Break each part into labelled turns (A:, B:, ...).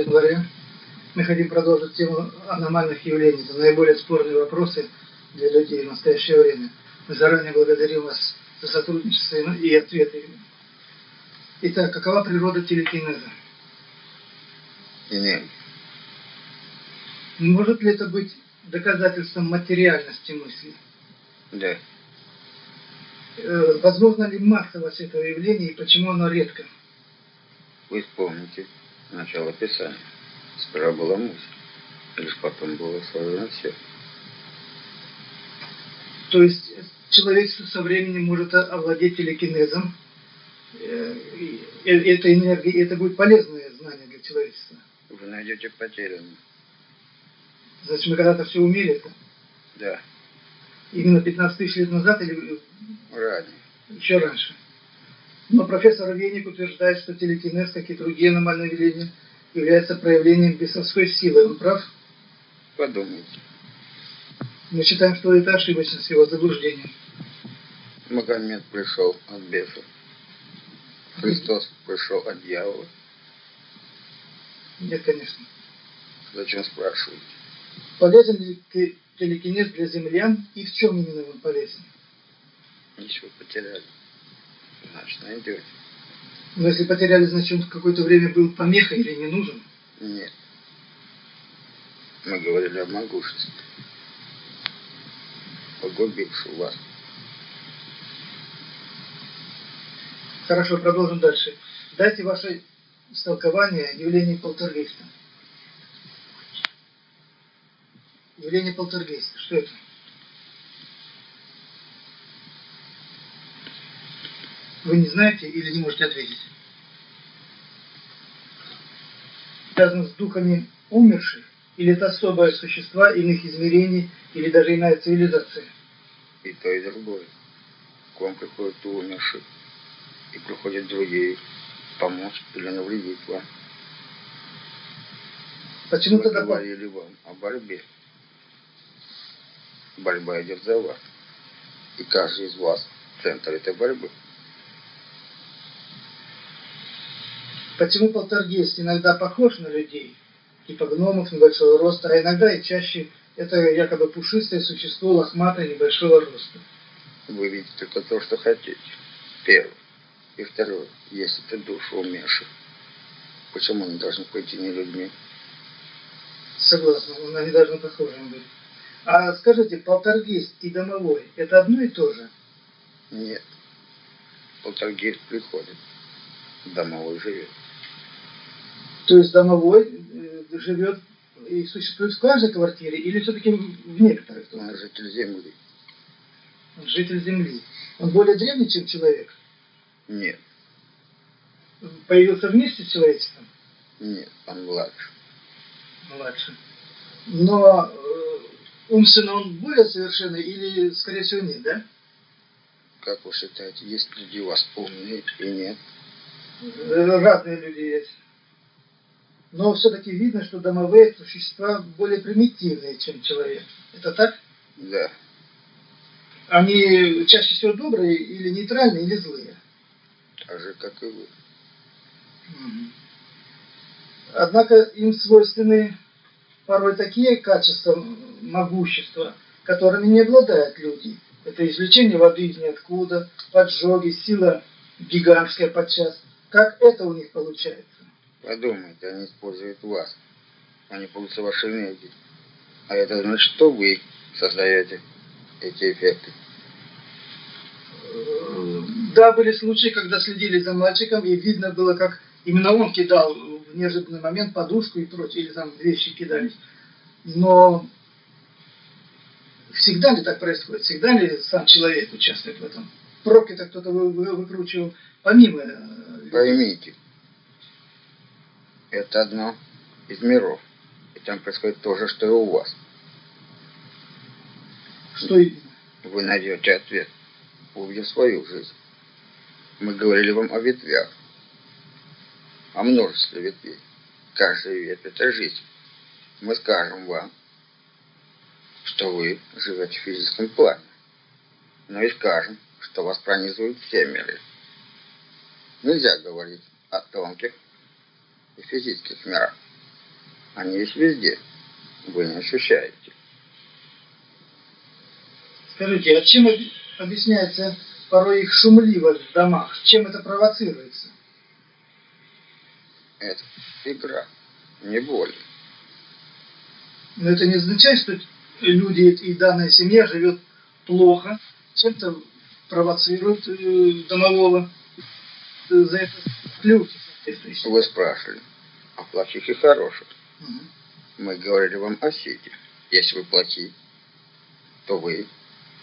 A: января мы хотим продолжить тему аномальных явлений. Это наиболее спорные вопросы для людей в настоящее время. Мы заранее благодарим вас за сотрудничество и ответы. Итак, какова природа телекинеза?
B: Нет.
A: Может ли это быть доказательством материальности мысли?
B: Да.
A: Э, возможно ли массовость этого явления и почему оно редко?
B: Вы вспомните начало Писания. Сперва была мысль, лишь потом было создано все.
A: То есть человечество со временем может овладеть телекинезом, э, этой энергией, это будет полезное знание для человечества.
B: Вы найдете потерянным.
A: Значит, мы когда-то все умели это?
B: Да.
A: Именно 15 тысяч лет назад или...
B: Ранее.
A: Еще раньше. Но профессор Веник утверждает, что телекинез, как и другие аномальные явления, является проявлением бесовской силы. Он прав?
B: Подумайте.
A: Мы считаем, что это ошибочность его заблуждения.
B: Магомед пришел от бесов. Христос пришел от дьявола.
A: Нет, конечно.
B: Зачем спрашиваете?
A: Полезен ли телекинез для землян и в чем именно он полезен?
B: Ничего потеряли. Значит, найдете.
A: Но если потеряли, значит, он какое-то время был помехой или не нужен?
B: Нет. Мы говорили о могуществе. Погубивший вас.
A: Хорошо, продолжим дальше. Дайте ваше истолкование явлений полтергейста. Явление полтергейста. Что это? Вы не знаете или не можете ответить? Связано с духами умерших? Или это особое существа иных измерений, или даже иная цивилизация?
B: И то, и другое. К вам приходят умершие, и приходят другие помочь или навредить вам.
A: Почему
B: Мы
A: тогда...
B: говорили вам о борьбе. Борьба идет за вас. И каждый из вас центр этой борьбы.
A: Почему полтергейст иногда похож на людей, типа гномов небольшого роста, а иногда и чаще это якобы пушистое существо лохматое небольшого роста?
B: Вы видите только то, что хотите. Первое. И второе. Если ты душу умерших, почему они должны пойти не людьми?
A: Согласна, они должны похожими быть. А скажите, полтергейст и домовой – это одно и то же?
B: Нет. Полтергейст приходит, домовой живет.
A: То есть домовой э, живет и существует в каждой квартире или все-таки в некоторых?
B: Он житель Земли.
A: Он житель Земли. Он более древний, чем человек?
B: Нет.
A: Появился вместе с человечеством?
B: Нет, он младше.
A: Младше. Но э, умственно он более совершенный или, скорее всего, нет, да?
B: Как вы считаете, есть люди у вас умные и нет?
A: Э, Разные люди есть. Но все-таки видно, что домовые существа более примитивные, чем человек. Это так?
B: Да.
A: Они чаще всего добрые или нейтральные, или злые.
B: Так же, как и вы.
A: Однако им свойственны порой такие качества могущества, которыми не обладают люди. Это извлечение воды из ниоткуда, поджоги, сила гигантская подчас. Как это у них получается?
B: Подумайте, они используют вас. Они получают ваши энергии. А это значит, что вы создаете эти эффекты.
A: Да, были случаи, когда следили за мальчиком, и видно было, как именно он кидал в неожиданный момент подушку и прочее, или там вещи кидались. Но всегда ли так происходит? Всегда ли сам человек участвует в этом? Пробки-то кто-то вы, вы, выкручивал помимо... э,
B: Поймите, это одно из миров. И там происходит то же, что и у вас.
A: Что?
B: Вы найдете ответ, увидев свою жизнь. Мы говорили вам о ветвях, о множестве ветвей. Каждая ветвь – это жизнь. Мы скажем вам, что вы живете в физическом плане. Но и скажем, что вас пронизывают все миры. Нельзя говорить о тонких и физических мирах. Они есть везде. Вы не ощущаете.
A: Скажите, а чем объясняется порой их шумливость в домах? Чем это провоцируется?
B: Это игра, не боль.
A: Но это не означает, что люди и данная семья живет плохо, чем-то провоцируют э, домового за это ключ.
B: Вы спрашивали о плохих и хороших. Угу. Мы говорили вам о сети. Если вы плохие, то вы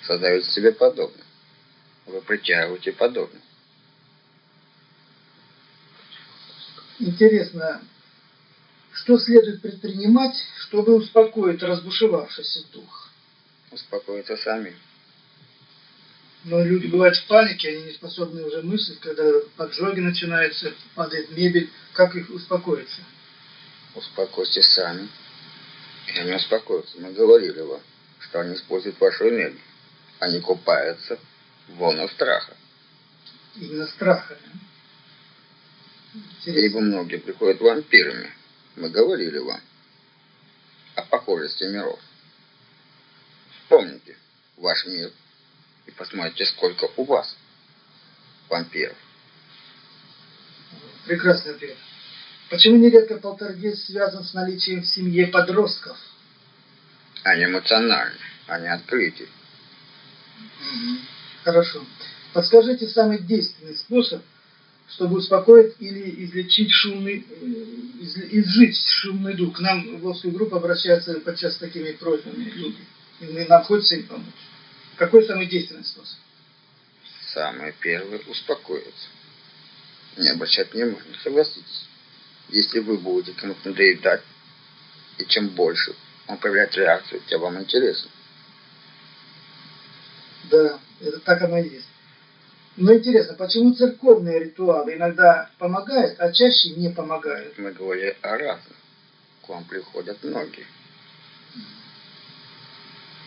B: создаете себе подобное. Вы притягиваете подобное.
A: Интересно, что следует предпринимать, чтобы успокоить разбушевавшийся дух?
B: Успокоиться сами.
A: Но люди бывают в панике, они не способны уже мыслить, когда поджоги начинаются, падает мебель. Как их успокоиться?
B: Успокойте сами. И они успокоятся. Мы говорили вам, что они используют вашу энергию. Они купаются в волнах страха.
A: Именно страха,
B: Интересно. Ибо многие приходят вампирами. Мы говорили вам о похожести миров. Помните ваш мир и посмотрите, сколько у вас вампиров.
A: Прекрасный ответ. Почему нередко полтергейст связан с наличием в семье подростков?
B: Они эмоциональны, они открыты.
A: Хорошо. Подскажите самый действенный способ, чтобы успокоить или излечить шумный, э, изжить шумный дух. К нам в Волжскую группу обращаются подчас с такими просьбами люди. И нам хочется им помочь. Какой самый действенный способ?
B: Самый первый – успокоиться. Не обращать внимания, согласитесь. Если вы будете кому-то надоедать, и чем больше он проявляет реакцию, тем вам интересно.
A: Да, это так оно и есть. Но интересно, почему церковные ритуалы иногда помогают, а чаще не помогают?
B: Мы говорили о разном. К вам приходят многие.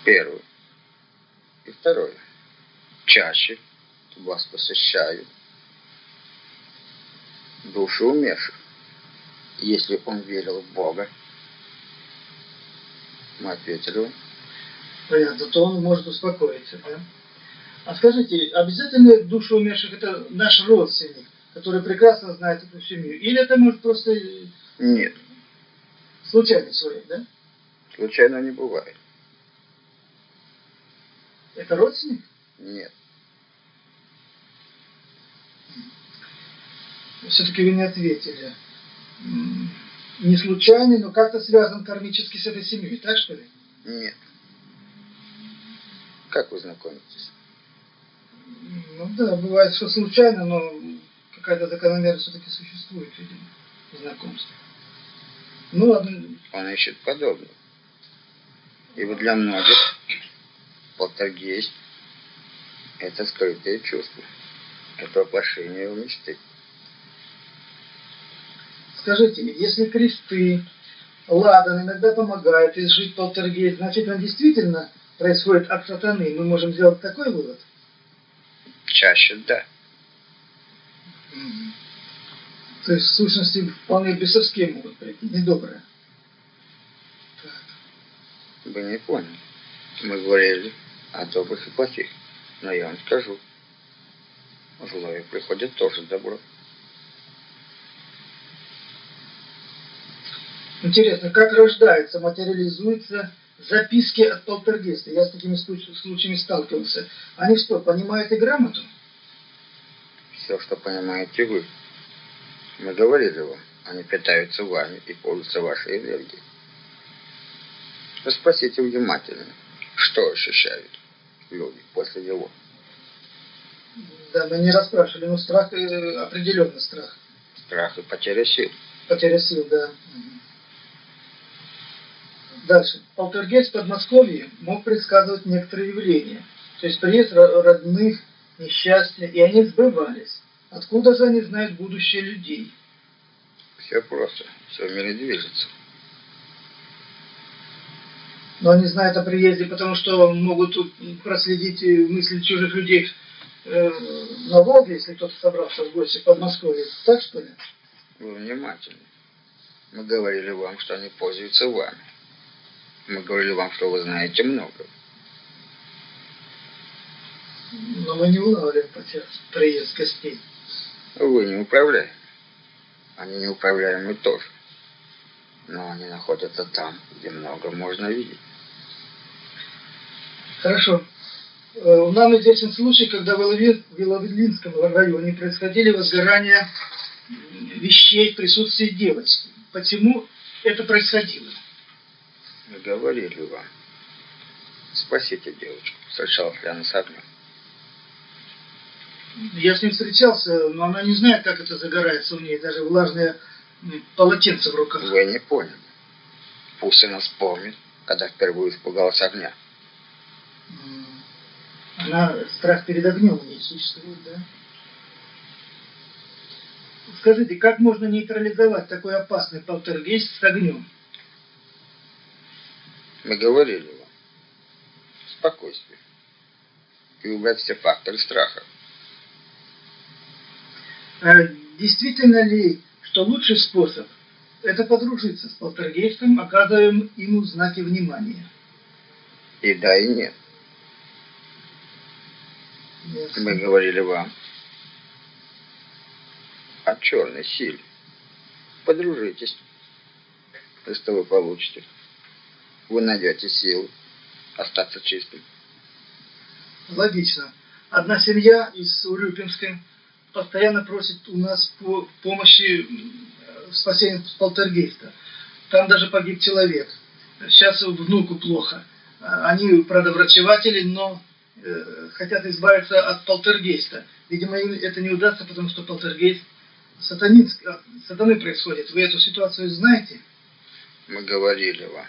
B: Первый. И второе. Чаще вас посещают души умерших. Если он верил в Бога, мы ответили.
A: Понятно, то он может успокоиться, да? А скажите, обязательно душа умерших это наш родственник, который прекрасно знает эту семью? Или это может просто...
B: Нет.
A: Случайный человек, да?
B: Случайно не бывает.
A: Это родственник?
B: Нет.
A: Все-таки вы не ответили. Не случайный, но как-то связан кармически с этой семьей, так что ли?
B: Нет. Как вы знакомитесь?
A: Ну да, бывает, что случайно, но какая-то закономерность все-таки существует, видимо, знакомство. Ну ладно.
B: Он ищет подобное. Ибо для многих полтергейст – это скрытые чувства. Это воплощение мечты.
A: Скажите, если кресты, ладан иногда помогают изжить полтергейст, значит он действительно происходит от сатаны. Мы можем сделать такой вывод?
B: Чаще да.
A: То есть, в сущности, вполне бесовские могут прийти, недобрые.
B: Так. Вы не поняли. Мы говорили о добрых и плохих. Но я вам скажу. Злое приходит тоже добро.
A: Интересно, как рождается, материализуется записки от полтергейста. Я с такими случаями сталкивался. Они что, понимают и грамоту?
B: Все, что понимаете вы. Мы говорили вам, они питаются вами и пользуются вашей энергией. Спросите внимательно, что ощущают люди после него.
A: Да, мы не расспрашивали, но страх, э, определенно страх.
B: Страх и потеря сил.
A: Потеря сил, да. Дальше. Полтергейст в Подмосковье мог предсказывать некоторые явления. То есть приезд родных, несчастья, и они сбывались. Откуда же они знают будущее людей?
B: Все просто. Все в мире движется.
A: Но они знают о приезде, потому что могут проследить мысли чужих людей э, на Волге, если кто-то собрался в гости в Подмосковье. Так что ли?
B: Вы внимательны. Мы говорили вам, что они пользуются вами. Мы говорили вам, что вы знаете много.
A: Но мы не улавливаем приезд гостей.
B: Вы не управляемы. Они не управляемы тоже. Но они находятся там, где много можно видеть.
A: Хорошо. Э, У нас известен случай, когда в Иловлинском районе происходили возгорания вещей в присутствии девочки. Почему это происходило?
B: Мы говорили вам. Спросите девочку, встречалась ли она с огнем.
A: Я с ним встречался, но она не знает, как это загорается у ней, даже влажное полотенце в руках.
B: Вы не поняли. Пусть она вспомнит, когда впервые испугалась огня.
A: Она, страх перед огнем у ней существует, да? Скажите, как можно нейтрализовать такой опасный полтергейст с огнем?
B: Мы говорили вам. Спокойствие. И убрать все факторы страха.
A: А действительно ли, что лучший способ – это подружиться с полтергейстом, оказывая ему знаки внимания?
B: И да, и нет. Мы говорили вам о черной силе. Подружитесь. И что вы получите? Вы найдете силу остаться чистым.
A: Логично. Одна семья из Урюпинска постоянно просит у нас по помощи м, в спасении полтергейста. Там даже погиб человек. Сейчас внуку плохо. Они, правда, врачеватели, но э, хотят избавиться от полтергейста. Видимо, им это не удастся, потому что полтергейст сатанинск- а, сатаны происходит. Вы эту ситуацию знаете?
B: Мы говорили вам.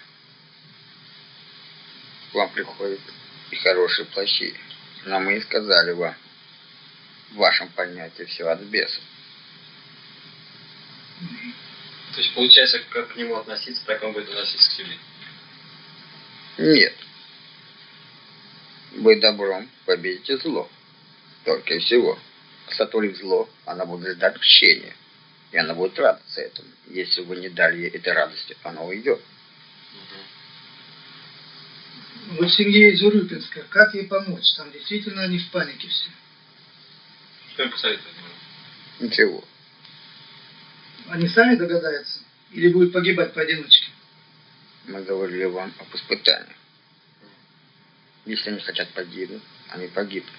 B: Вам приходят и хорошие, и плохие. Но мы и сказали вам. В вашем понятии все от бесов.
C: То есть получается, как к нему относиться, так он будет относиться к себе.
B: Нет. Вы добром победите зло. Только и всего. Сотворив зло, она будет ждать мщения. И она будет радоваться этому. Если вы не дали ей этой радости, она уйдет.
A: Вот в семье из Урюпинска, как ей помочь? Там действительно они в панике все.
C: Что им посоветовать?
B: Ничего.
A: Они сами догадаются? Или будут погибать поодиночке?
B: Мы говорили вам об испытаниях. Если они хотят погибнуть, они погибнут.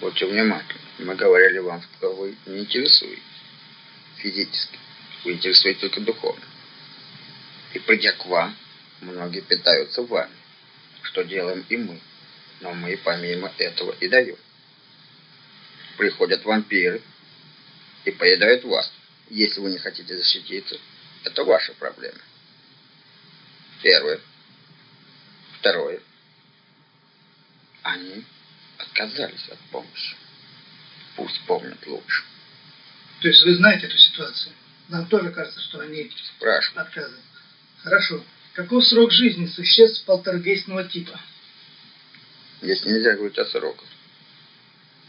B: Будьте внимательны. Мы говорили вам, что вы не интересуетесь физически. Вы интересуетесь только духовно. И придя к вам, многие питаются вами, что делаем и мы. Но мы помимо этого и даем. Приходят вампиры и поедают вас. Если вы не хотите защититься, это ваша проблема. Первое. Второе. Они отказались от помощи. Пусть помнят лучше.
A: То есть вы знаете эту ситуацию? Нам тоже кажется, что они
B: Спрашивают.
A: отказывают. Хорошо. Каков срок жизни существ полтергейстного типа?
B: Здесь нельзя говорить о сроках.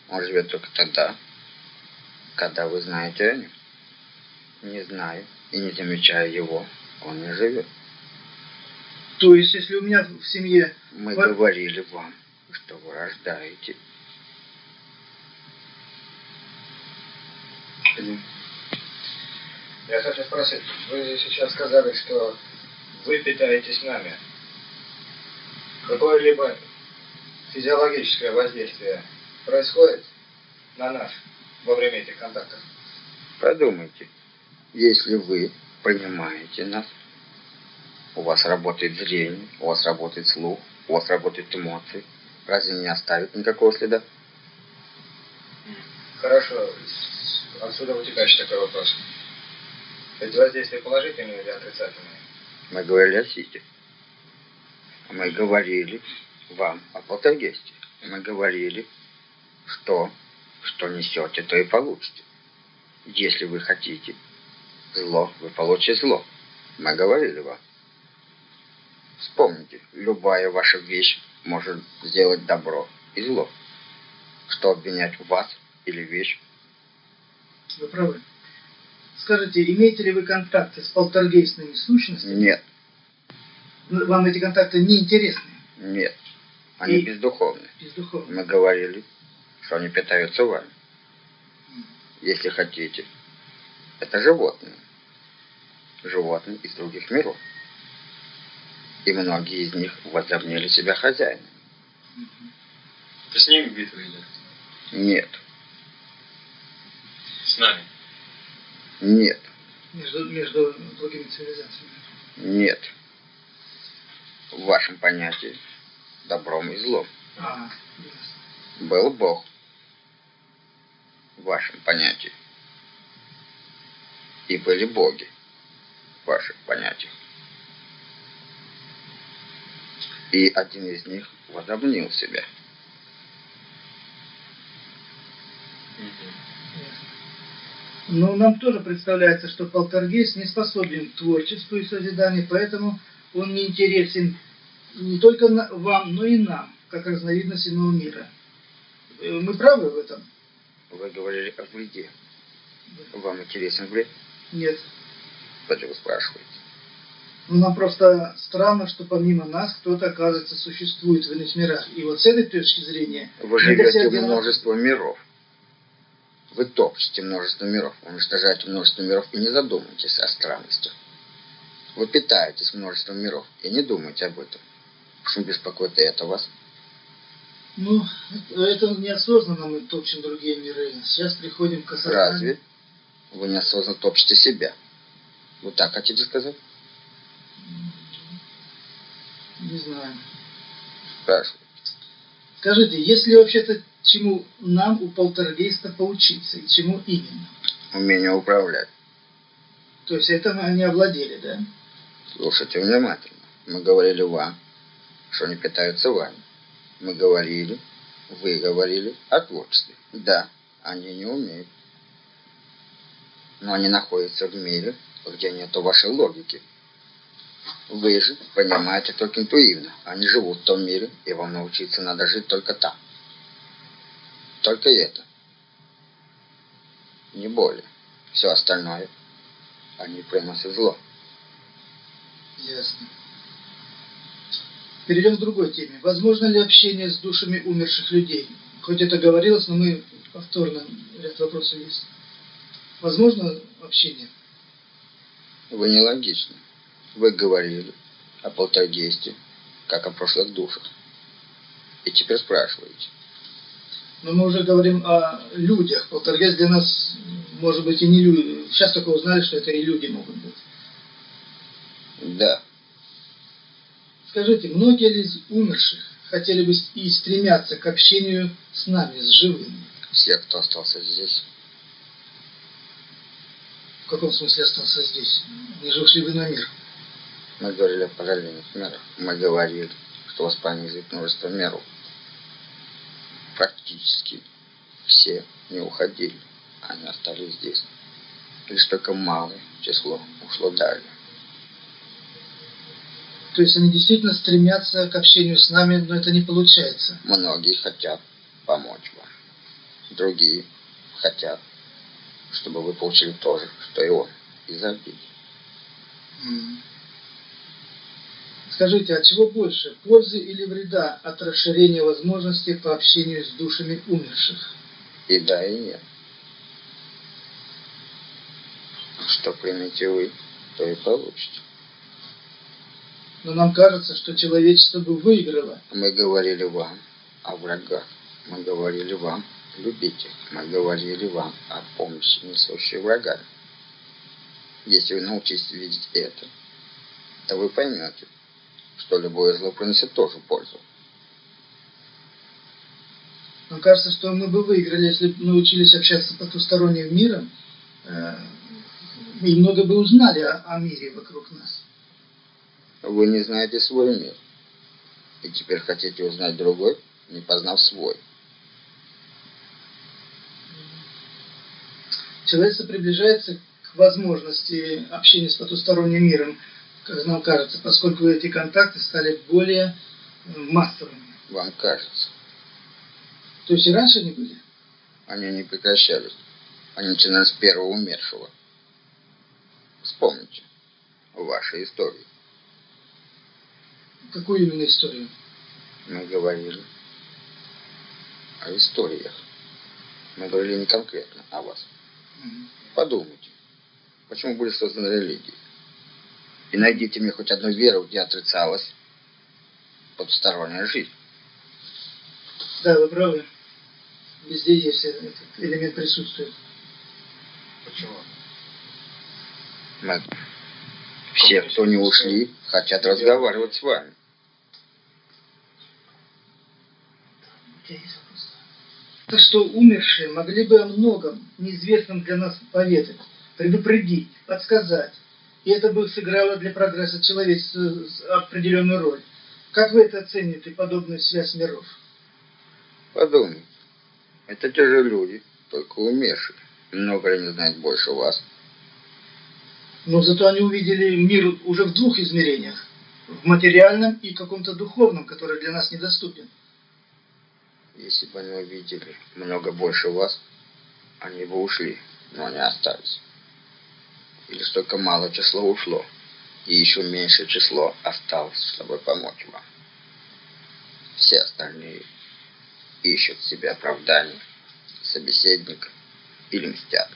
B: Он живет только тогда, когда вы знаете о нем. Не зная и не замечая его, он не живет.
A: То есть, если у меня в семье...
B: Мы
A: Вот.
B: говорили вам, что вы рождаете.
D: Я хочу спросить, вы сейчас сказали, что вы питаетесь нами. Какое-либо физиологическое воздействие происходит на нас во время этих контактов?
B: Подумайте, если вы принимаете нас, у вас работает зрение, у вас работает слух, у вас работают эмоции, разве не оставит никакого следа?
D: Хорошо, отсюда вытекающий такой вопрос. Эти воздействия положительные или отрицательные?
B: Мы говорили о Сите. Мы говорили вам о полтергейсте. Мы говорили, что, что несете, то и получите. Если вы хотите зло, вы получите зло. Мы говорили вам. Вспомните, любая ваша вещь может сделать добро и зло. Что обвинять вас или вещь?
A: Вы правы. Скажите, имеете ли вы контакты с полтергейстными сущностями?
B: Нет,
A: Вам эти контакты не интересны,
B: нет. Они
A: И-
B: бездуховны.
A: бездуховно.
B: Мы говорили, что они питаются вами. Если хотите. Это животные. Животные из других миров. И многие из них возомнили себя хозяином.
C: Ты с ними битву идет?
B: Нет,
C: С нами.
B: нет,
A: Между, между другими цивилизациями.
B: нет. В вашем понятии добром и злом.
A: А, ясно.
B: Был Бог. В вашем понятии. И были боги. В ваших понятиях. И один из них возомнил себя.
A: Но нам тоже представляется, что полтергейст не способен к творчеству и созиданию, поэтому он не интересен не только вам, но и нам, как разновидность иного мира. Э, Мы правы в этом?
B: Вы говорили о вреде. Вам интересен вред?
A: Нет.
B: Почему вы спрашиваете?
A: Ну, нам просто странно, что помимо нас кто-то, оказывается, существует в иных мирах. И вот с этой точки зрения...
B: Вы живете в множество миров. Вы топчете множество миров, уничтожаете множество миров и не задумываетесь о странностях. Вы питаетесь множеством миров и не думаете об этом. Почему беспокоит это вас?
A: Ну, это неосознанно мы топчем другие миры. Сейчас приходим к осознанию.
B: Разве вы неосознанно топчете себя? Вы так хотите сказать?
A: Не знаю.
B: Спрашиваю.
A: Скажите, есть ли вообще-то чему нам у полтергейста поучиться и чему именно?
B: Умение управлять.
A: То есть это мы они овладели, да?
B: Слушайте внимательно. Мы говорили вам, что они питаются вами. Мы говорили, вы говорили о творчестве. Да, они не умеют. Но они находятся в мире, где нету вашей логики. Вы же понимаете только интуитивно. Они живут в том мире, и вам научиться надо жить только там. Только это. Не более. Все остальное они приносят зло.
A: Ясно. Перейдем к другой теме. Возможно ли общение с душами умерших людей? Хоть это говорилось, но мы повторно, ряд вопросов есть. Возможно общение?
B: Вы нелогичны. Вы говорили о полтергейсте, как о прошлых душах. И теперь спрашиваете.
A: Но мы уже говорим о людях. Полтергейст для нас, может быть, и не люди. Сейчас только узнали, что это и люди могут быть.
B: Да,
A: Скажите, многие ли из умерших хотели бы и стремятся к общению с нами, с живыми?
B: все, кто остался здесь,
A: В каком смысле остался здесь? Они же ушли в иной мир.
B: Мы говорили о параллельных мирах. Мы говорили, что вас пронизывает множество миров. Практически все не уходили. Они остались здесь. Лишь только малое число ушло далее.
A: То есть они действительно стремятся к общению с нами, но это не получается.
B: Многие хотят помочь вам. Другие хотят, чтобы вы получили то же, что и он, изобилие.
A: Скажите, от чего больше, пользы или вреда от расширения возможностей по общению с душами умерших?
B: И да, и нет. Что примете вы, то и получите.
A: Но нам кажется, что человечество бы выиграло.
B: Мы говорили вам о врагах. Мы говорили вам любите. Мы говорили вам о помощи несущей врага. Если вы научитесь видеть это, то вы поймете, что любое зло приносит тоже пользу.
A: Нам кажется, что мы бы выиграли, если бы научились общаться потусторонним миром э, и много бы узнали о, о мире вокруг нас.
B: Вы не знаете свой мир. И теперь хотите узнать другой, не познав свой.
A: Человечество приближается к возможности общения с потусторонним миром, как нам кажется, поскольку эти контакты стали более э, массовыми.
B: Вам кажется.
A: То есть и раньше они были?
B: Они не прекращались. Они начинали с первого умершего. вашей истории.
A: Какую именно историю?
B: Мы говорили о историях. Мы говорили не конкретно о вас. Подумайте, почему были созданы религии? И найдите мне хоть одну веру, где отрицалась потусторонняя жизнь.
A: Да, вы правы. Везде есть этот элемент присутствия.
D: Почему?
B: Мы, все, кто не ушли, хотят разговаривать с вами.
A: Так что умершие могли бы о многом, неизвестном для нас, поведать, предупредить, подсказать. И это бы сыграло для прогресса человечества определенную роль. Как вы это оцените, подобную связь миров?
B: Подумайте. Это те же люди, только умершие. Много не знают больше вас?
A: Но зато они увидели мир уже в двух измерениях. В материальном и каком-то духовном, который для нас недоступен.
B: Если бы они увидели много больше вас, они бы ушли, но они остались. Или столько мало число ушло, и еще меньшее число осталось, чтобы помочь вам. Все остальные ищут себе оправдание, собеседника или мстят.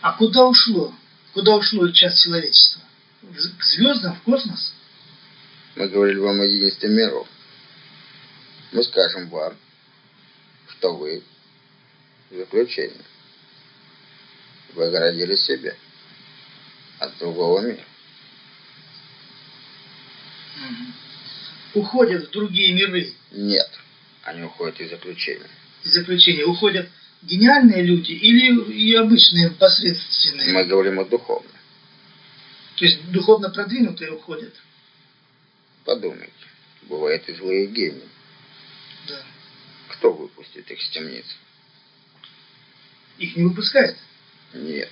A: А куда ушло? Куда ушло часть человечества? К звездам, в космос?
B: Мы говорили вам о единстве миров. Мы скажем вам, что вы заключение. Вы огородили себя от другого мира.
A: Уходят в другие миры.
B: Нет, они уходят из заключения.
A: Из заключения уходят гениальные люди или и обычные посредственные?
B: Мы говорим о духовном.
A: То есть духовно продвинутые уходят?
B: Подумайте, бывают и злые гении.
A: Да.
B: Кто выпустит их с темниц?
A: Их не выпускают?
B: Нет.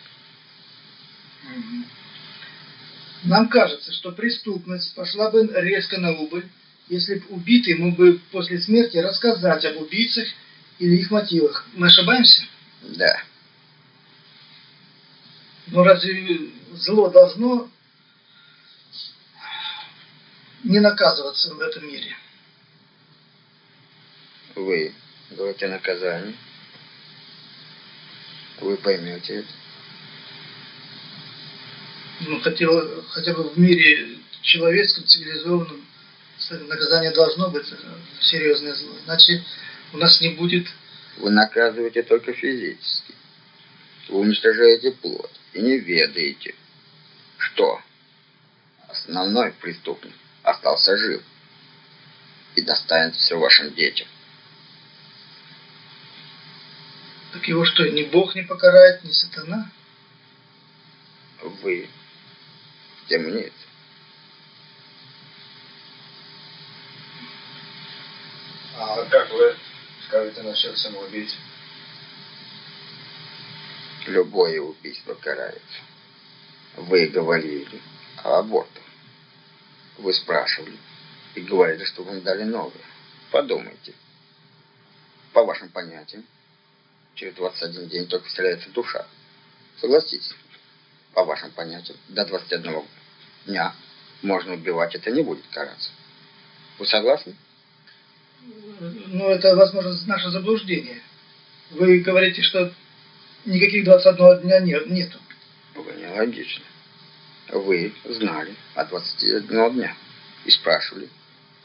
A: Нам кажется, что преступность пошла бы резко на убыль, если бы убитый мог бы после смерти рассказать об убийцах или их мотивах. Мы ошибаемся?
B: Да.
A: Но разве зло должно не наказываться в этом мире?
B: Вы говорите о наказании. Вы поймете это.
A: Ну, хотел, хотя бы в мире человеческом, цивилизованном, наказание должно быть серьезное зло. Иначе у нас не будет...
B: Вы наказываете только физически. Вы уничтожаете плод и не ведаете, что основной преступник остался жив и достанет все вашим детям.
A: Так его что, ни Бог не покарает, ни сатана?
B: Вы в темнице.
D: А как вы скажете насчет самоубийц?
B: Любое убийство карается. Вы говорили о абортах. Вы спрашивали и говорили, что вам дали новые. Подумайте. По вашим понятиям, через 21 день только вселяется душа. Согласитесь, по вашим понятиям, до 21 дня можно убивать, это не будет караться. Вы согласны?
A: Ну, это, возможно, наше заблуждение. Вы говорите, что никаких 21 дня нет, нету.
B: Вы нелогично. Вы знали о 21 дня и спрашивали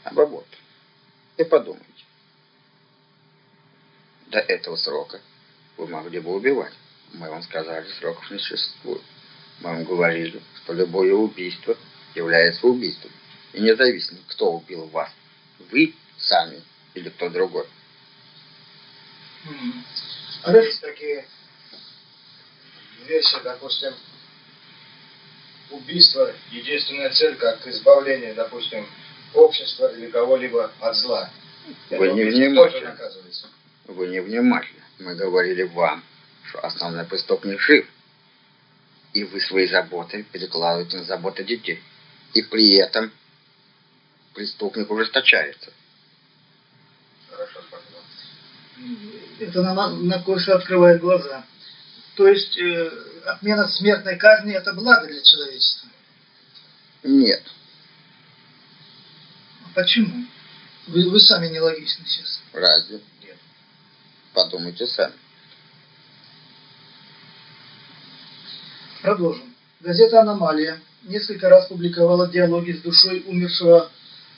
B: об аборте. И подумайте. До этого срока вы могли бы убивать. Мы вам сказали, сроков не существует. Мы вам говорили, что любое убийство является убийством. И независимо, кто убил вас, вы сами или кто другой.
D: А есть такие вещи, допустим, убийство, единственная цель, как избавление, допустим, общества или кого-либо от зла.
B: Вы
D: Это
B: не
D: убийство
B: внимательны. Вы не внимательны. Мы говорили вам, что основной преступник жив. И вы свои заботы перекладываете на заботы детей. И при этом преступник ужесточается.
D: Хорошо.
A: Это нам на кое-что открывает глаза. То есть э, отмена смертной казни – это благо для человечества.
B: Нет.
A: А почему? Вы, вы сами нелогичны сейчас.
B: Разве? Подумайте сами.
A: Продолжим. Газета «Аномалия» несколько раз публиковала диалоги с душой умершего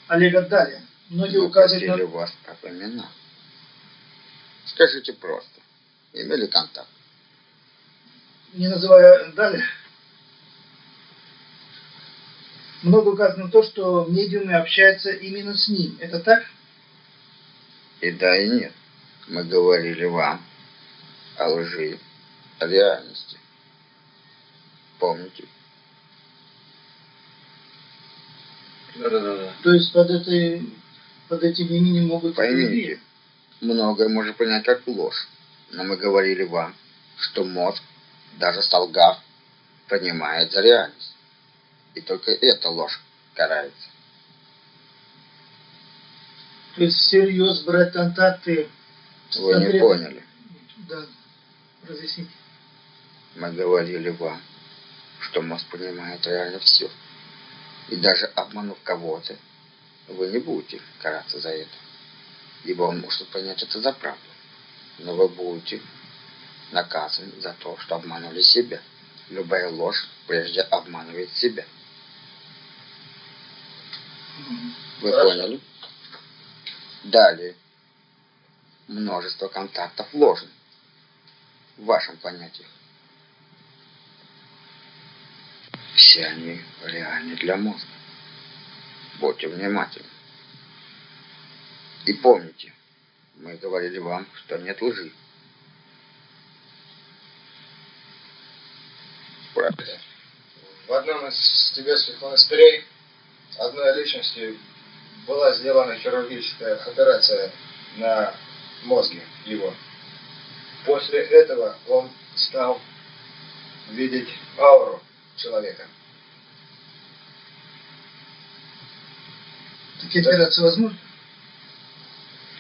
A: Олега Даля. Многие
B: Мы
A: указывают
B: просили
A: на...
B: вас об именах. Скажите просто. Имели контакт?
A: не называя Даля, много указано то, что медиумы общаются именно с ним. Это так?
B: И да, и нет. Мы говорили вам о лжи, о реальности. Помните?
C: Да-да-да.
A: То есть под, этой, под этим именем могут...
B: Поймите, многое можно понять как ложь. Но мы говорили вам, что мозг, даже солгав, принимает за реальность. И только эта ложь карается.
A: То есть всерьез брать контакты...
B: Вы не поняли.
A: Да, разъясните.
B: Мы говорили вам, что мозг понимает реально все. И даже обманув кого-то, вы не будете караться за это. Ибо он может понять это за правду. Но вы будете наказаны за то, что обманули себя. Любая ложь прежде обманывает себя. Вы
D: Хорошо.
B: поняли? Далее. Множество контактов ложно. В вашем понятии. Все они реальны для мозга. Будьте внимательны. И помните, мы говорили вам, что нет лжи. Правда.
D: В одном из тибетских монастырей одной личности была сделана хирургическая операция на мозге его. После этого он стал видеть ауру человека.
A: Такие операции возможны?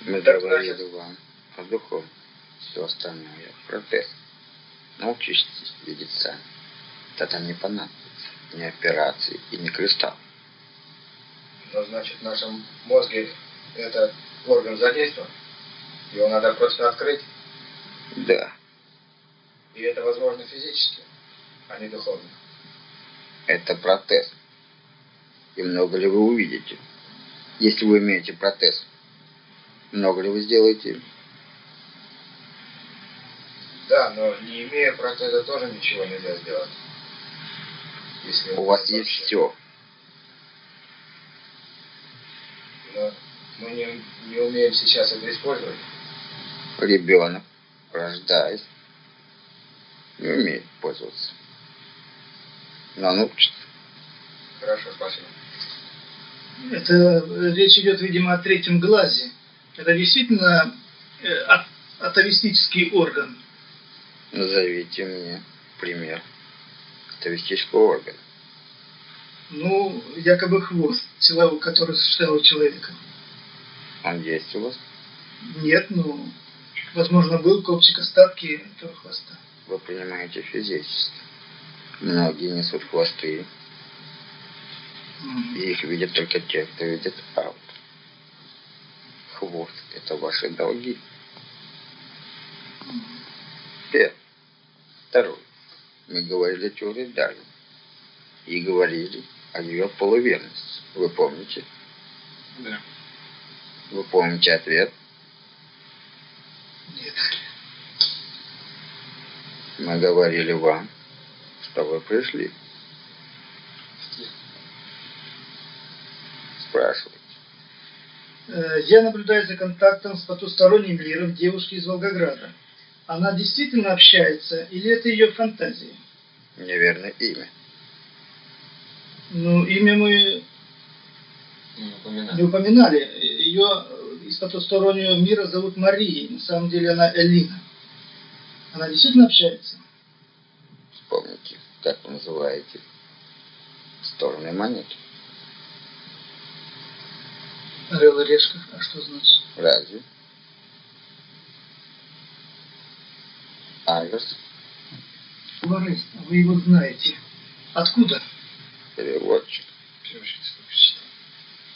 B: Мы говорили вам о духовном. Все остальное протез. Научитесь видеть сами. Тогда не понадобится ни операции и ни кристалл.
D: Но значит в нашем мозге этот орган задействован. Его надо просто открыть.
B: Да,
D: И это возможно физически, а не духовно.
B: это протез. И много ли вы увидите? Если вы имеете протез, много ли вы сделаете?
D: Да, но не имея протеза тоже ничего нельзя сделать. Если
B: У вас есть все.
D: Но мы не, не умеем сейчас это использовать.
B: Ребенок, рождаясь, не умеет пользоваться. Но он учится.
D: Хорошо, спасибо.
A: Это речь идет, видимо, о третьем глазе. Это действительно э, атовистический орган.
B: Назовите мне пример атовистического органа.
A: Ну, якобы хвост, силовой, который существовал у человека.
B: Он есть у вас?
A: Нет, ну, возможно, был копчик остатки этого хвоста.
B: Вы понимаете физически. Многие несут хвосты,
A: М.
B: и их видят только те, кто видит аут. Хвост – это ваши долги. Первый. Второй. Мы говорили о теории Дарвина. И говорили о ее полуверности. Вы помните?
C: Да.
B: Вы помните ответ?
A: Нет.
B: Мы говорили вам, что вы пришли. Спрашивайте.
A: Э, Я наблюдаю за контактом с потусторонним миром девушки из Волгограда. Она действительно общается или это ее фантазия?
B: Неверное имя.
A: Ну, имя мы
C: Не
A: не
C: упоминали.
A: упоминали. Ее из потустороннего мира зовут Марией. На самом деле она Элина. Она действительно общается?
B: Вспомните, как вы называете стороны монеты.
A: Орел и решка. А что значит?
B: Разве? Аверс,
A: Лорес, вы его знаете. Откуда?
B: переводчик.
C: Переводчик читал.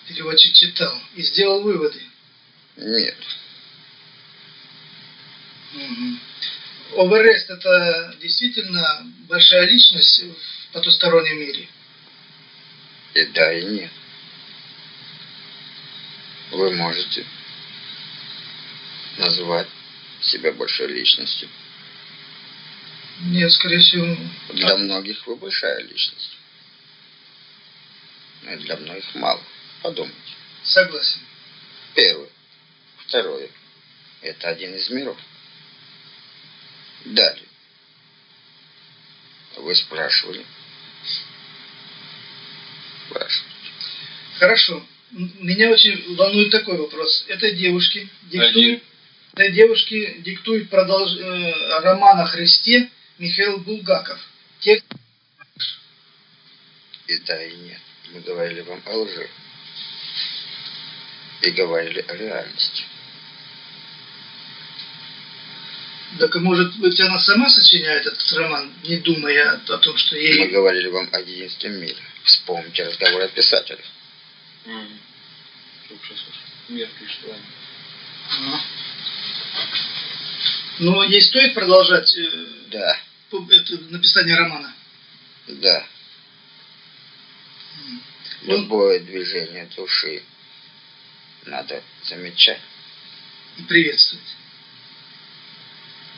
A: Переводчик читал и сделал выводы.
B: Нет.
A: Мгм. Оверест это действительно большая личность в потустороннем мире.
B: И да, и нет. Вы можете назвать себя большой личностью.
A: Нет, скорее всего.
B: Для многих вы большая личность. Но и для многих мало. Подумайте.
A: Согласен.
B: Первое. Второе. Это один из миров. Далее. Вы спрашивали. Спрашивали.
A: Хорошо. Меня очень волнует такой вопрос. Этой девушке
C: Один.
A: диктует, этой девушке диктует продолж... э, роман о Христе Михаил Булгаков. Текст
B: И да, и нет. Мы говорили вам о лжи. И говорили о реальности.
A: Так может быть она сама сочиняет этот роман, не думая о том, что
B: Мы
A: ей...
B: говорили вам о единственном мире. Вспомните разговор о писателях.
C: Уж мир пишет ладно.
A: Ага. Но ей стоит продолжать э,
B: Да,
A: это написание романа.
B: да.
A: Ну,
B: Любое движение души надо замечать,
A: и приветствовать.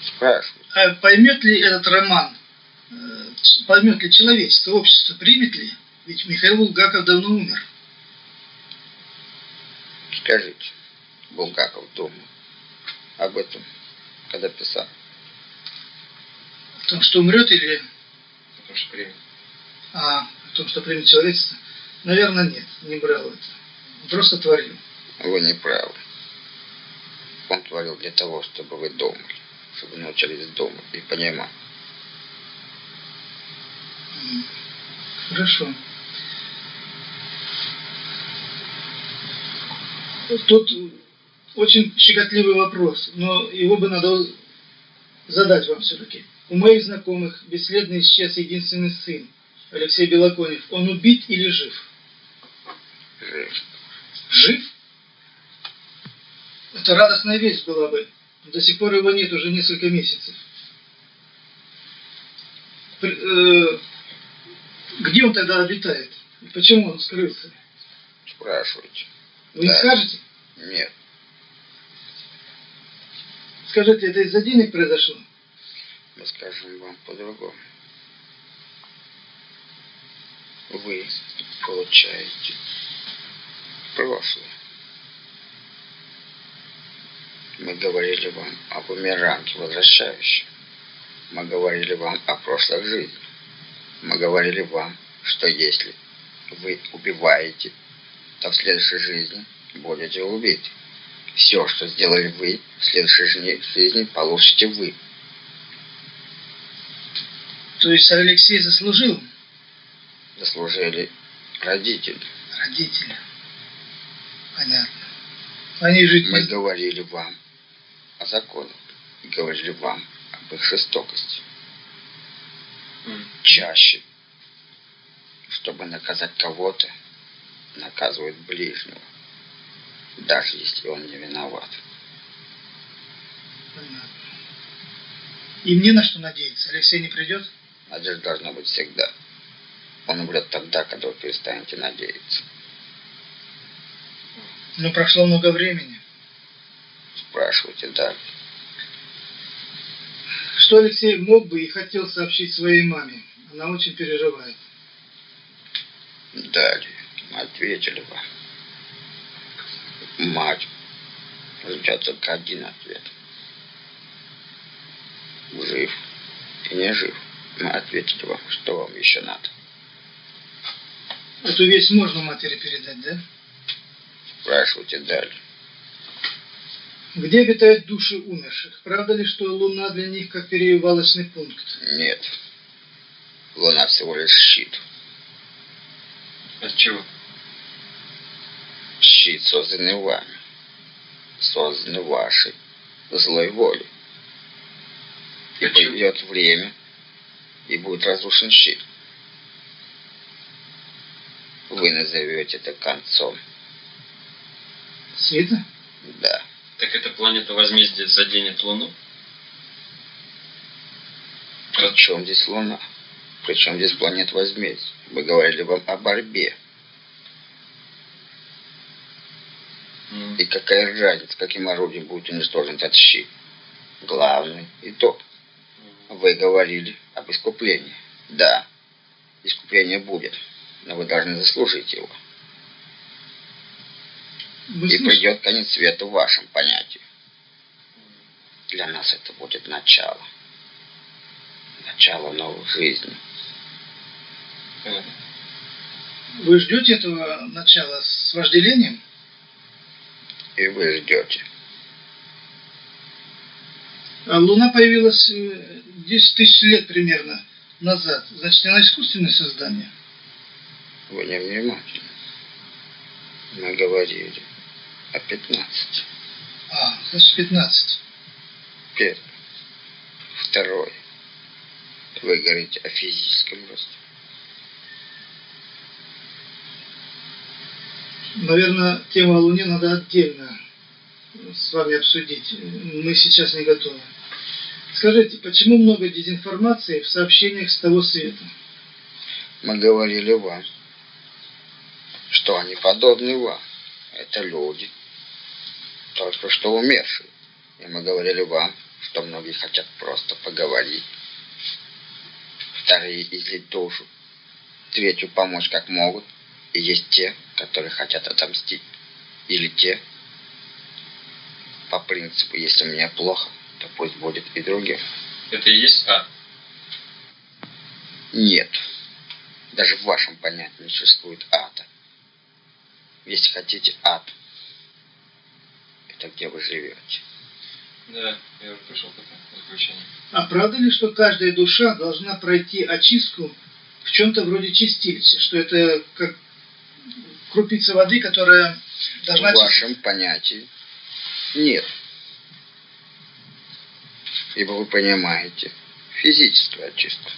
B: Спрашивать.
A: А поймет ли этот роман, э, поймет ли человечество, общество, примет ли? Ведь Михаил Булгаков давно умер.
B: Скажите, Булгаков думал об этом, когда писал.
A: О том, что умрет или
C: Потому что время.
A: а, о том, что примет человечество? Наверное, нет, не брал это. Он просто творил.
B: Вы не правы. Он творил для того, чтобы вы думали, чтобы вы научились думать и понимать.
A: М. Хорошо. Тут очень щекотливый вопрос, но его бы надо задать вам все-таки. У моих знакомых бесследно исчез единственный сын, Алексей Белоконев. Он убит или жив?
B: Жив.
A: Жив? Это радостная весть была бы. До сих пор его нет уже несколько месяцев. Э, где он тогда обитает? Почему он скрылся?
B: Спрашивайте.
A: Вы не
B: Да.
A: скажете?
B: Нет.
A: Скажите, это из-за денег произошло?
B: Мы скажем вам по-другому. Вы получаете прошлое. Мы говорили вам о бумеранге возвращающем. Мы говорили вам о прошлых жизнях. Мы говорили вам, что если вы убиваете, то в следующей жизни будете убиты. Все, что сделали вы, в следующей жни- жизни получите вы.
A: То есть Алексей заслужил
B: заслужили родители.
A: родители. Понятно. Они жить
B: Мы
A: не...
B: говорили вам о законах и говорили вам об их жестокости. Чаще, чтобы наказать кого-то, наказывают ближнего, даже если он не виноват.
A: Понятно. Им не на что надеяться. Алексей не придет?
B: Надежда должна быть всегда. Он умрет тогда, когда вы перестанете надеяться.
A: Но прошло много времени.
B: Спрашивайте далее.
A: Что Алексей мог бы и хотел сообщить своей маме? Она очень переживает.
B: Далее. Ответили вам. Мать ждет только один ответ. Жив и не жив. Мы ответили вам, что вам еще надо.
A: Эту весть можно матери передать, да?
B: Спрашивайте далее.
A: Где обитают души умерших? Правда ли, что Луна для них как перевалочный пункт?
B: Нет. Луна всего лишь щит.
C: От чего?
B: Щит созданный вами. Созданный вашей злой волей. И
C: Почему?
B: придет время, и будет разрушен щит. вы назовете это концом.
A: Света?
B: Да.
C: Так эта планета возмездия заденет Луну?
B: При чем здесь Луна? При чем здесь планета возмездия? Мы говорили вам о борьбе. И какая разница, каким орудием будет уничтожен этот щит? Главный итог. Вы говорили об искуплении. Да, искупление будет, но вы должны заслужить его. И придет конец света в вашем понятии. Для нас это будет начало. Начало новой жизни.
A: Вы ждете этого начала с вожделением?
B: И вы ждете.
A: А Луна появилась э, 10 тысяч лет примерно назад. Значит, она искусственное создание.
B: Вы не внимательны. Мы говорили о 15.
A: А, значит, 15.
B: Первый. Второй. Вы говорите о физическом росте.
A: Наверное, тему о Луне надо отдельно с вами обсудить. Мы сейчас не готовы. Скажите, почему много дезинформации в сообщениях с того света?
B: Мы говорили вам, что они подобны вам. Это люди, только что умершие. И мы говорили вам, что многие хотят просто поговорить. Вторые излить душу. Третью помочь как могут. И есть те, которые хотят отомстить. Или те, по принципу, если мне плохо, то пусть будет и другим.
C: Это и есть ад.
B: Нет. Даже в вашем понятии не существует ада. Если хотите ад, это где вы живете.
C: Да, я уже пришел к этому заключению.
A: А правда ли, что каждая душа должна пройти очистку в чем-то вроде чистилища? Что это как крупица воды, которая должна
B: в вашем понятии нет. Ибо вы понимаете, физическую очистку.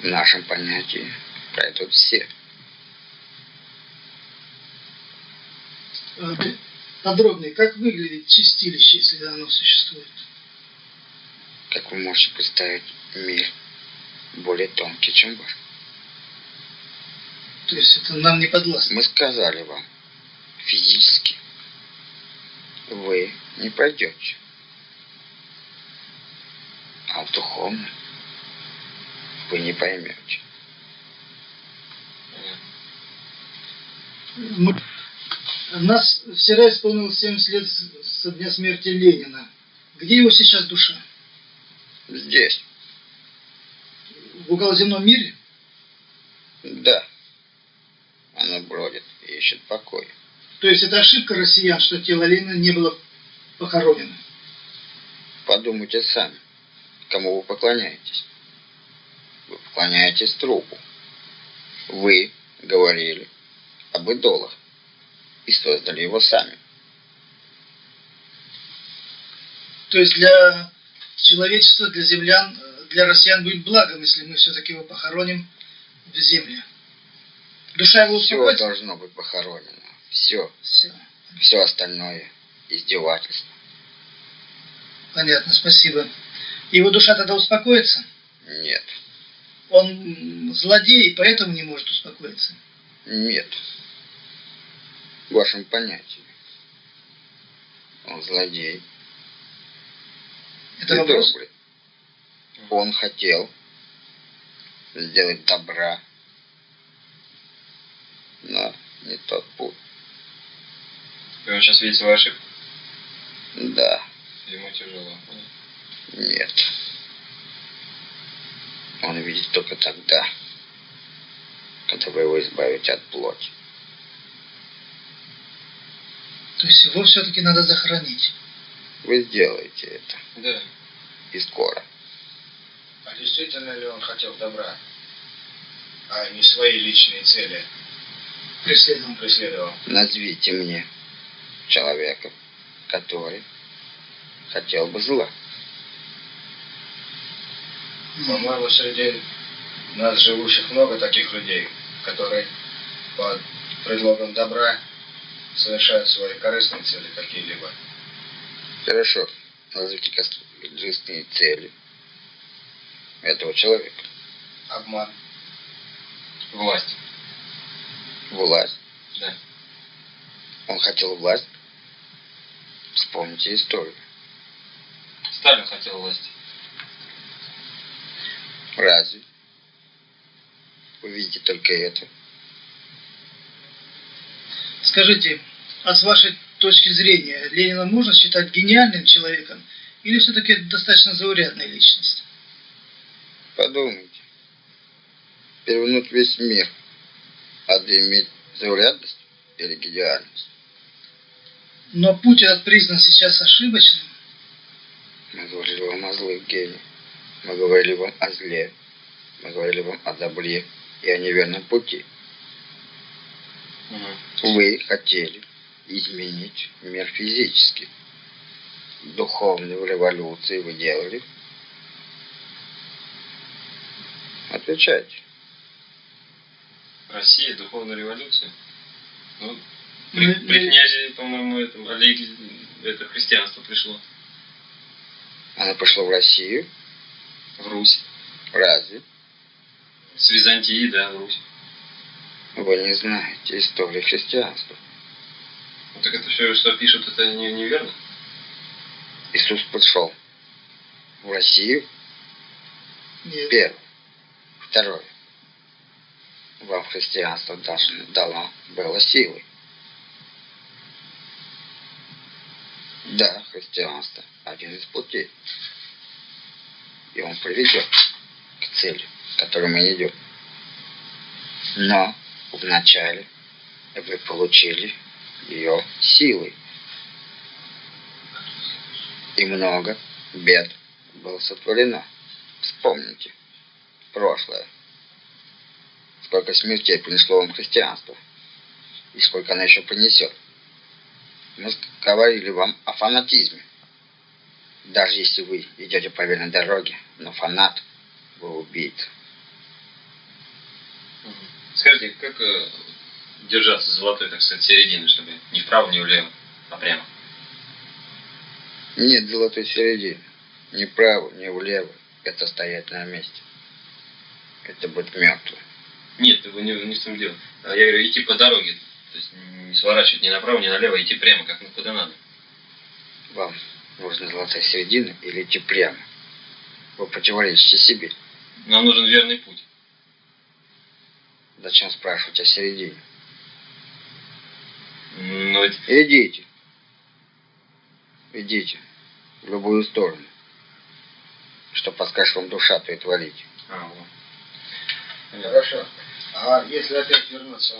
B: В нашем понятии пройдут все.
A: Подробнее, как выглядит чистилище, если оно существует?
B: Как вы можете представить мир более тонкий, чем ваш?
A: То есть это нам не подвластно.
B: Мы сказали вам, физически вы не пройдете. А духовно вы не поймете.
A: Мы- Нас вчера исполнилось 70 лет со дня смерти Ленина. Где его сейчас душа?
B: Здесь,
A: В околоземном мире?
B: да, оно бродит и ищет покой.
A: То есть это ошибка россиян, что тело Ленина не было похоронено.
B: Подумайте сами, кому вы поклоняетесь. Вы поклоняетесь трупу. Вы говорили об идолах и создали его сами.
A: То есть для человечества, для землян, для россиян будет благом, если мы все-таки его похороним в земле. Душа его
B: Все
A: успокоится?
B: должно быть похоронено. Все.
A: Все.
B: Все остальное издевательство.
A: Понятно, спасибо. Его душа тогда успокоится?
B: Нет.
A: Он злодей, поэтому не может успокоиться.
B: Нет. В вашем понятии. Он злодей
A: Это
B: и
A: вопрос.
B: добрый. Он хотел сделать добра, но не тот путь.
C: И он сейчас видит свою ошибку.
B: Да,
C: Ему тяжело.
B: Нет. Он видит только тогда, когда вы его избавите от плоти.
A: То есть его все-таки надо захоронить.
B: Вы сделаете это.
C: Да.
B: И скоро.
D: А действительно ли он хотел добра, а не свои личные цели
A: Преследовал.
D: преследовал?
B: Назовите мне человека, который хотел бы зла.
D: По-моему, среди нас живущих много таких людей, которые под предлогом добра совершают свои корыстные цели какие-либо.
B: Хорошо. Назовите корыстные цели этого человека.
D: Обман.
C: Власть.
B: Власть.
C: Да.
B: Он хотел власть. Вспомните историю.
C: Сталин хотел власти.
B: Разве? Вы видите только это.
A: Скажите, а с вашей точки зрения, Ленина можно считать гениальным человеком или все-таки достаточно заурядной личностью?
B: Подумайте. Перевернуть весь мир. Надо иметь заурядность или гениальность.
A: Но путь этот признан сейчас ошибочным.
B: Мы говорили вам о злых гениях. Мы говорили вам о зле. Мы говорили вам о добре и о неверном пути.
C: Угу.
B: Вы хотели изменить мир физически. Духовную революцию вы делали. Отвечайте.
C: Россия, духовная революция. Ну, при,
A: Мы-
C: при князе, по-моему, Олеге, это христианство пришло.
B: Она пошла в Россию.
C: В Русь.
B: Разве?
C: С Византии, да, в Русь.
B: Вы не знаете истории христианства.
C: Ну, так это все, что пишут, это не, неверно?
B: Иисус пришел в Россию.
A: Нет.
B: Первое. Второе. Вам христианство даже дало было силой. Да, христианство один из путей. И он приведет к цели, к которой мы идем. Но вначале вы получили ее силой. И много бед было сотворено. Вспомните прошлое. Сколько смертей принесло вам христианство. И сколько оно еще принесет. Мы говорили вам о фанатизме. Даже если вы идете по верной дороге, но фанат, вы убит.
C: Мгм. Скажите, как э, держаться золотой, так сказать, середины, чтобы ни вправо, ни влево, а прямо?
B: Нет золотой середины. Ни вправо, ни влево. Это стоять на месте. Это быть мертвым.
C: Нет, его не, не в том дело. А Я говорю, идти по дороге. То есть не сворачивать ни направо, ни налево, а идти прямо, как ну, куда надо.
B: Вам нужна золотая середина или идти прямо. Вы противоречите себе.
C: Нам нужен верный путь.
B: Зачем спрашивать о середине?
C: Но ведь
B: Идите. Идите. В любую сторону. Что подскажет вам душа, то и творите.
C: А, вот.
D: Хорошо. А если опять вернуться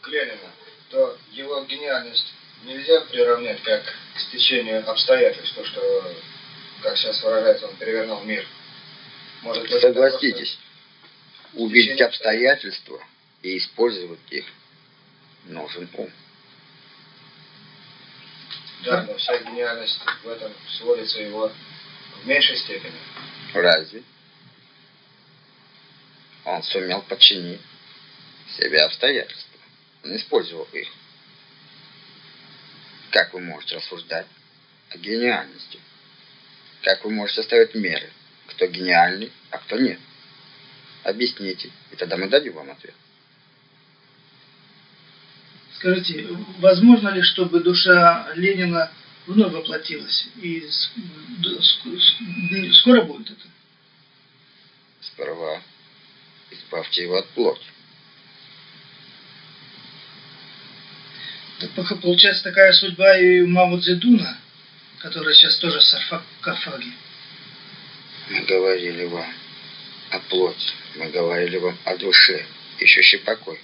D: к Ленину, то его гениальность нельзя приравнять как к стечению обстоятельств, то, что, как сейчас выражается, он перевернул мир. Может быть,
B: Согласитесь. Увидеть обстоятельства и использовать их нужен ум.
D: Да, но вся гениальность в этом сводится его в меньшей степени.
B: Разве? Он сумел подчинить себе обстоятельства. Он использовал их. Как вы можете рассуждать о гениальности? Как вы можете ставить меры, кто гениальный, а кто нет? Объясните, и тогда мы дадим вам ответ.
A: Скажите, возможно ли, чтобы душа Ленина вновь воплотилась? И скоро будет это?
B: Сперва избавьте его от плоти.
A: Так получается такая судьба и у Мао Цзэдуна, которая сейчас тоже в саркофаге.
B: Мы говорили вам о плоти, мы говорили вам о душе, ищущей покой.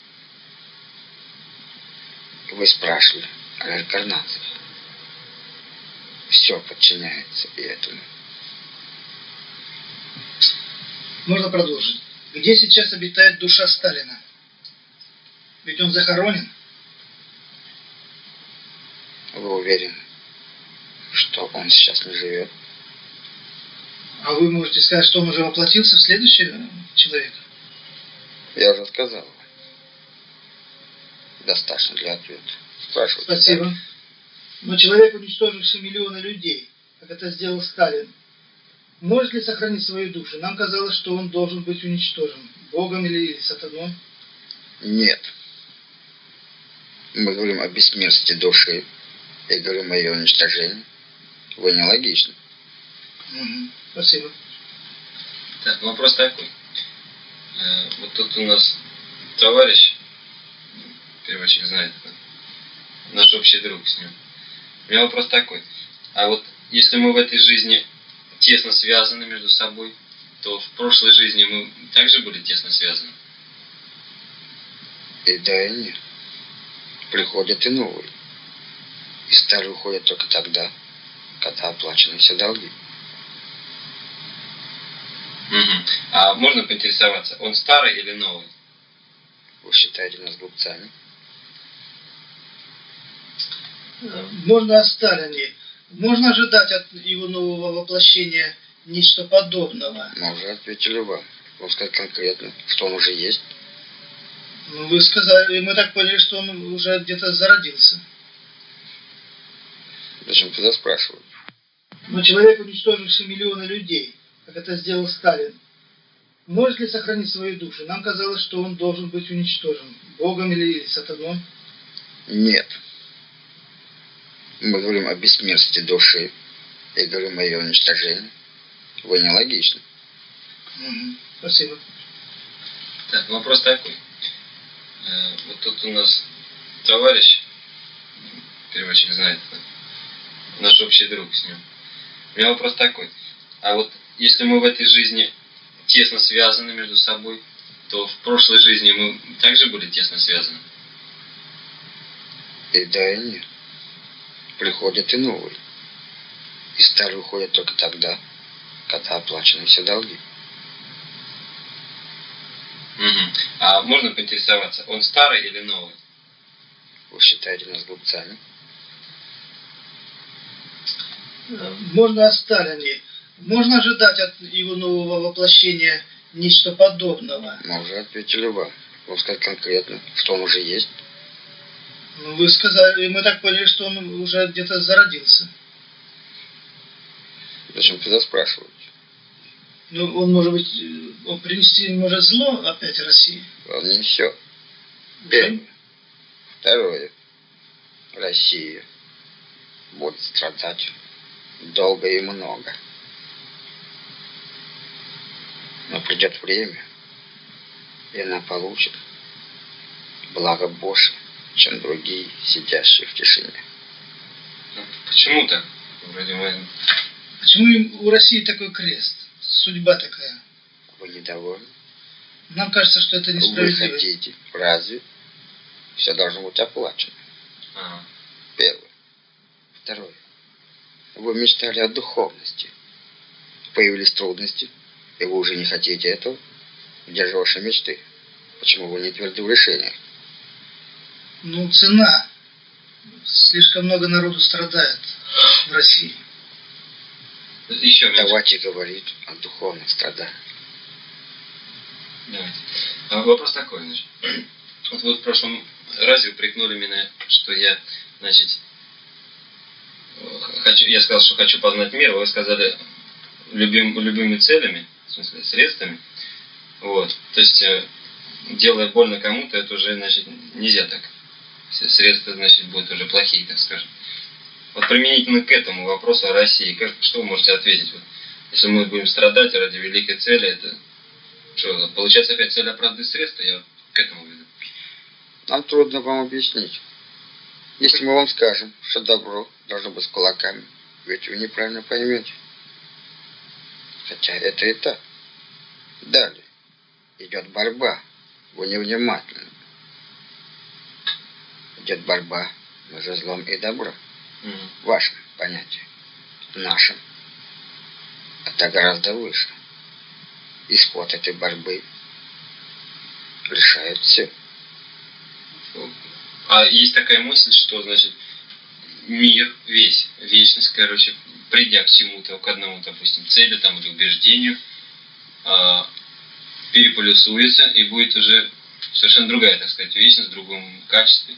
B: Вы спрашивали о реинкарнациях. Все подчиняется и этому.
A: Можно продолжить. Где сейчас обитает душа Сталина? Ведь он захоронен.
B: Вы уверены, что он сейчас не живет?
A: А вы можете сказать, что он уже воплотился в следующего человека?
B: Я уже сказал. Достаточно для ответа. Спрашивайте.
A: Спасибо.
B: дальше.
A: Но человек, уничтоживший миллионы людей, как это сделал Сталин, может ли сохранить свою душу? Нам казалось, что он должен быть уничтожен. Богом или сатаной?
B: Нет. Мы говорим о бессмертии души и говорим о ее уничтожении. Вы нелогичны.
A: Спасибо.
C: Так, вопрос такой. Э, Вот тут у нас товарищ, переводчик знает, наш общий друг с ним. У меня вопрос такой. А вот если мы в этой жизни тесно связаны между собой, то в прошлой жизни мы также были тесно связаны?
B: И да, и нет. Приходят и новые. И старые уходят только тогда, когда оплачены все долги.
C: Мгм. А можно поинтересоваться, он старый или новый?
B: Вы считаете нас глупцами?
A: Э, Можно о Сталине. Можно ожидать от его нового воплощения нечто подобного.
B: Мы уже ответили вам. Вам сказать конкретно, что он уже есть.
A: Ну, вы сказали, мы так поняли, что он уже где-то зародился.
B: Зачем тогда спрашивать?
A: Но человек, уничтоживший миллионы людей, как это сделал Сталин, может ли сохранить свою душу? Нам казалось, что он должен быть уничтожен. Богом или сатаной?
B: Нет. Мы говорим о бессмертии души и говорим о ее уничтожении. Вы нелогичны.
A: Мгм. Спасибо.
C: Так, вопрос такой. Э, Вот тут у нас товарищ, переводчик знает, наш общий друг с ним. У меня вопрос такой. А вот если мы в этой жизни тесно связаны между собой, то в прошлой жизни мы также были тесно связаны?
B: И да, и нет. Приходят и новые. И старые уходят только тогда, когда оплачены все долги.
C: Мгм. А можно поинтересоваться, он старый или новый?
B: Вы считаете нас глупцами?
A: Э, Можно о Сталине. Можно ожидать от его нового воплощения нечто подобного.
B: Мы уже ответили вам. Вам сказать конкретно, что он уже есть.
A: Ну, вы сказали, мы так поняли, что он уже где-то зародился.
B: Зачем тогда спрашивать?
A: Ну, он может быть, он принести может зло опять России.
B: Он не все. Первое. Второе. Россия будет страдать долго и много. Но придет время, и она получит благо больше, чем другие, сидящие в тишине.
C: Почему так? Вроде мы...
A: Почему у России такой крест? Судьба такая.
B: Вы недовольны?
A: Нам кажется, что это
B: Вы
A: несправедливо.
B: хотите, разве? Все должно быть оплачено.
C: Ага.
B: Первое. Второе. Вы мечтали о духовности. Появились трудности, и вы уже не хотите этого. Где же ваши мечты? Почему вы не тверды в решениях?
A: Ну, цена. Слишком много народу страдает в России.
C: Еще меньше.
B: Давайте говорить о духовных страданиях.
C: Давайте. А вопрос такой, значит. Вот вы в прошлом разе упрекнули меня, что я, значит, х- хочу, я сказал, что хочу познать мир, вы сказали любим, любыми целями, в смысле средствами. Вот. То есть, э, делая больно кому-то, это уже, значит, нельзя так. Все средства, значит, будут уже плохие, так скажем. Вот применительно к этому вопросу о России, как, что вы можете ответить? Вот, если мы будем страдать ради великой цели, это что, получается опять цель оправдывает средства? Я к этому веду.
B: Нам трудно вам объяснить. Если мы вам скажем, что добро должно быть с кулаками, ведь вы неправильно поймете. Хотя это и так. Далее. Идет борьба. Вы невнимательны. Идет борьба между злом и добром.
C: Мгм.
B: В вашем понятии. В нашем. Это гораздо выше. Исход этой борьбы решает все.
C: А есть такая мысль, что, значит, мир весь, вечность, короче, придя к чему-то, к одному, допустим, цели там или убеждению, а, переполюсуется и будет уже совершенно другая, так сказать, вечность в другом качестве.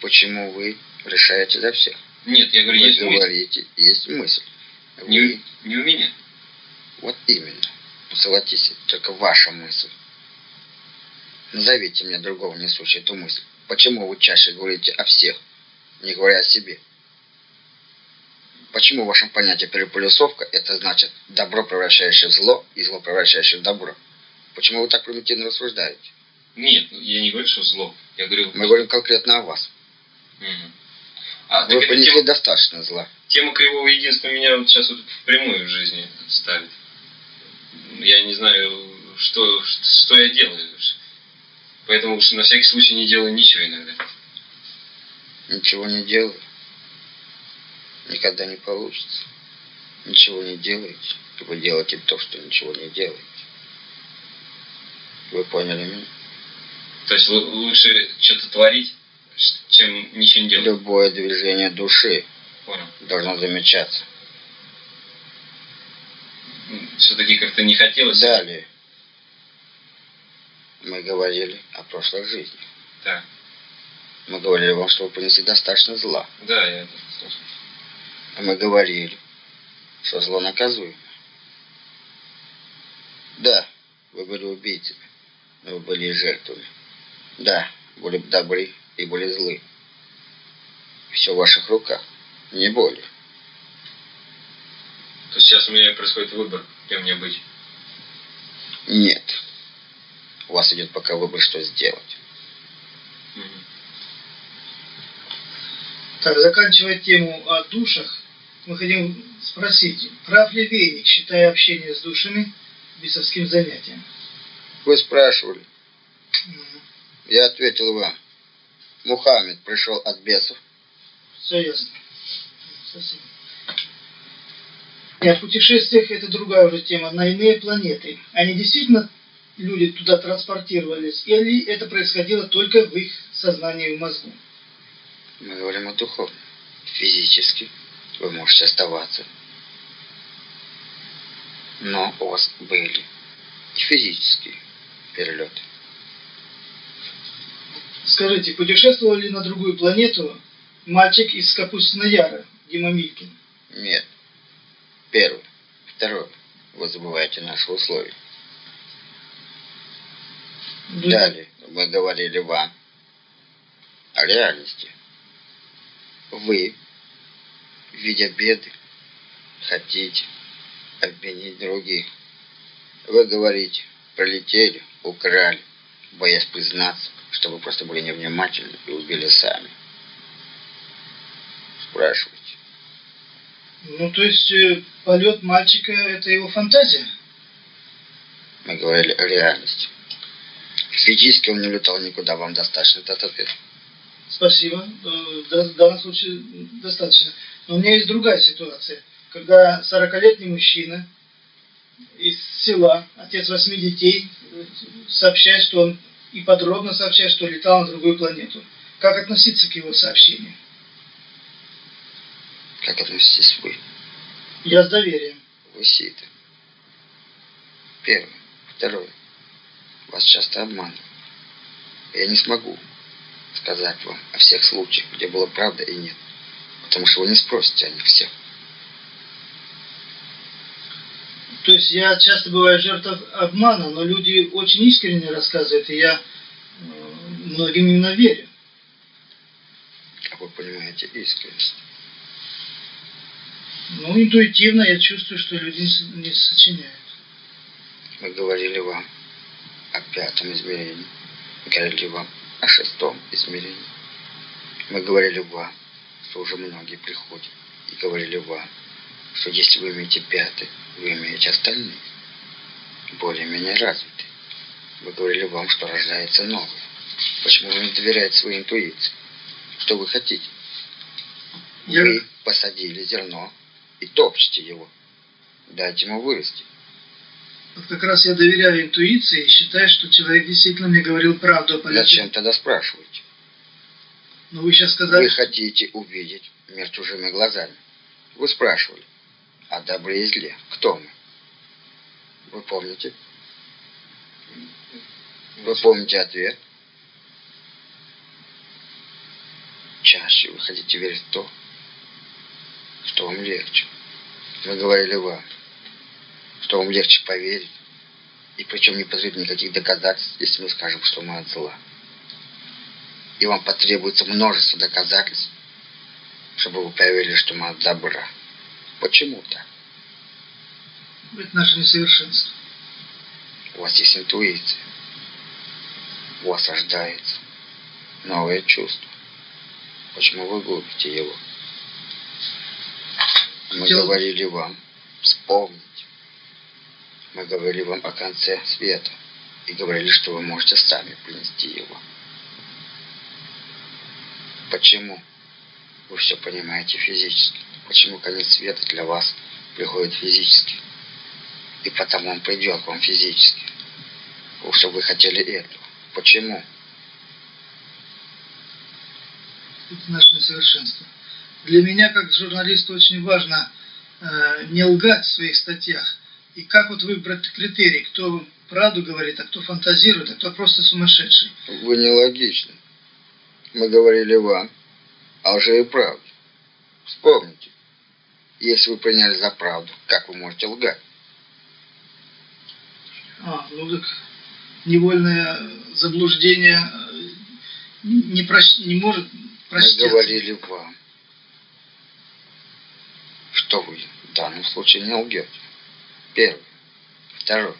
B: Почему вы решаете за всех?
C: Нет, я говорю,
B: вы
C: есть мысль.
B: говорите, есть мысль. Вы,
C: Не, не у меня.
B: Вот именно. Согласитесь, только ваша мысль. Назовите мне другого несущего эту мысль. Почему вы чаще говорите о всех, не говоря о себе? Почему в вашем понятии переполюсовка это значит добро, превращающее в зло, и зло, превращающее в добро? Почему вы так примитивно рассуждаете?
C: Нет, я не говорю, что зло. Я говорю...
B: Мы говорим конкретно о вас.
C: Мгм. А,
B: Вы понесли
C: тема,
B: достаточно зла.
C: тема кривого единства меня вот сейчас вот впрямую в жизни ставит. Я не знаю, что, что я делаю. Поэтому на всякий случай не делаю ничего иногда.
B: Ничего не делаю. Никогда не получится. Ничего не делаете. Вы делаете то, что ничего не делаете. Вы поняли меня?
C: То есть лу- лучше что-то творить, чем ничего не делать.
B: Любое движение души
C: Понял.
B: должно замечаться.
C: Все-таки как-то не хотелось.
B: Далее. Мы говорили о прошлой жизни.
C: Так.
B: Мы говорили вам, что вы понесли достаточно зла.
C: Да, я это слышал.
B: А мы говорили, что зло наказуемо. Да, вы были убийцами, но вы были и жертвами. Да, были добры и были злы. Все в ваших руках, не более.
C: То есть сейчас у меня происходит выбор, кем мне быть.
B: Нет. У вас идет пока выбор, что сделать.
A: Так, заканчивая тему о душах, мы хотим спросить, прав ли веник, считая общение с душами бесовским занятием?
B: Вы спрашивали,
A: Мгм.
B: я ответил вам. Мухаммед пришел от бесов.
A: Все ясно. Спасибо. И о путешествиях это другая уже тема. На иные планеты. Они действительно, люди туда транспортировались? Или это происходило только в их сознании и в мозгу?
B: Мы говорим о духовном. Физически вы можете оставаться. Но у вас были и физические перелеты.
A: Скажите, путешествовал ли на другую планету мальчик из Капустина Яра, Дима Милькин?
B: Нет. Первое. Второе. Вы забываете наши условия. Далее мы говорили вам о реальности. Вы, видя беды, хотите обвинить других. Вы говорите, пролетели, украли, боясь признаться, что вы просто были невнимательны и убили сами. Спрашивайте.
A: Ну, то есть э, полет мальчика это его фантазия?
B: Мы говорили о реальности. Физически он не летал никуда, вам достаточно этот ответ.
A: Спасибо. Э, В данном случае достаточно. Но у меня есть другая ситуация. Когда 40-летний мужчина из села, отец восьми детей, сообщает, что он и подробно сообщает, что летал на другую планету. Как относиться к его сообщению?
B: Как относитесь вы?
A: Я с доверием.
B: Вы ситы. Первое. Второе. Вас часто обманывают. Я не смогу сказать вам о всех случаях, где была правда и нет. Потому что вы не спросите о них всех.
A: То есть я часто бываю жертвой обмана, но люди очень искренне рассказывают, и я э, многим именно верю.
B: Как вы понимаете искренность?
A: Ну, интуитивно я чувствую, что люди не сочиняют.
B: Мы говорили вам о пятом измерении. Говорили вам о шестом измерении. Мы говорили вам, что уже многие приходят. И говорили вам, что если вы имеете пятый, вы имеете остальные, более-менее развитые. Мы говорили вам, что рождается новое. Почему вы не доверяете своей интуиции? Что вы хотите?
A: Я-
B: Вы посадили зерно и топчете его. Дайте ему вырасти.
A: Вот как раз я доверяю интуиции и считаю, что человек действительно мне говорил правду о полете.
B: Зачем тогда спрашиваете?
A: Но вы сейчас сказали,
B: Вы хотите увидеть мир чужими глазами. Вы спрашивали, о добре и зле. Кто мы? Вы помните? Вы помните ответ? Чаще вы хотите верить в то, что вам легче. Мы говорили вам, что вам легче поверить, и причем не потребует никаких доказательств, если мы скажем, что мы от зла. И вам потребуется множество доказательств, чтобы вы поверили, что мы от добра. Почему так?
A: Это наше несовершенство.
B: У вас есть интуиция. У вас рождается новое чувство. Почему вы губите его? Мы
A: Хотел-
B: говорили вам вспомнить. Мы говорили вам о конце света. И говорили, что вы можете сами принести его. Почему вы все понимаете физически? Почему конец света для вас приходит физически? И потому он придет к вам физически. Потому что вы хотели этого. Почему?
A: Это наше несовершенство. Для меня, как журналисту, очень важно э, не лгать в своих статьях. И как вот выбрать критерий, кто правду говорит, а кто фантазирует, а кто просто сумасшедший.
B: Вы нелогичны. Мы говорили вам о лжи и правде. Вспомните. Если вы приняли за правду, как вы можете лгать?
A: А, ну так невольное заблуждение э, не, прощ- не может
B: Мы
A: проститься.
B: говорили вам, что вы в данном случае не лгете. Первый. Второй.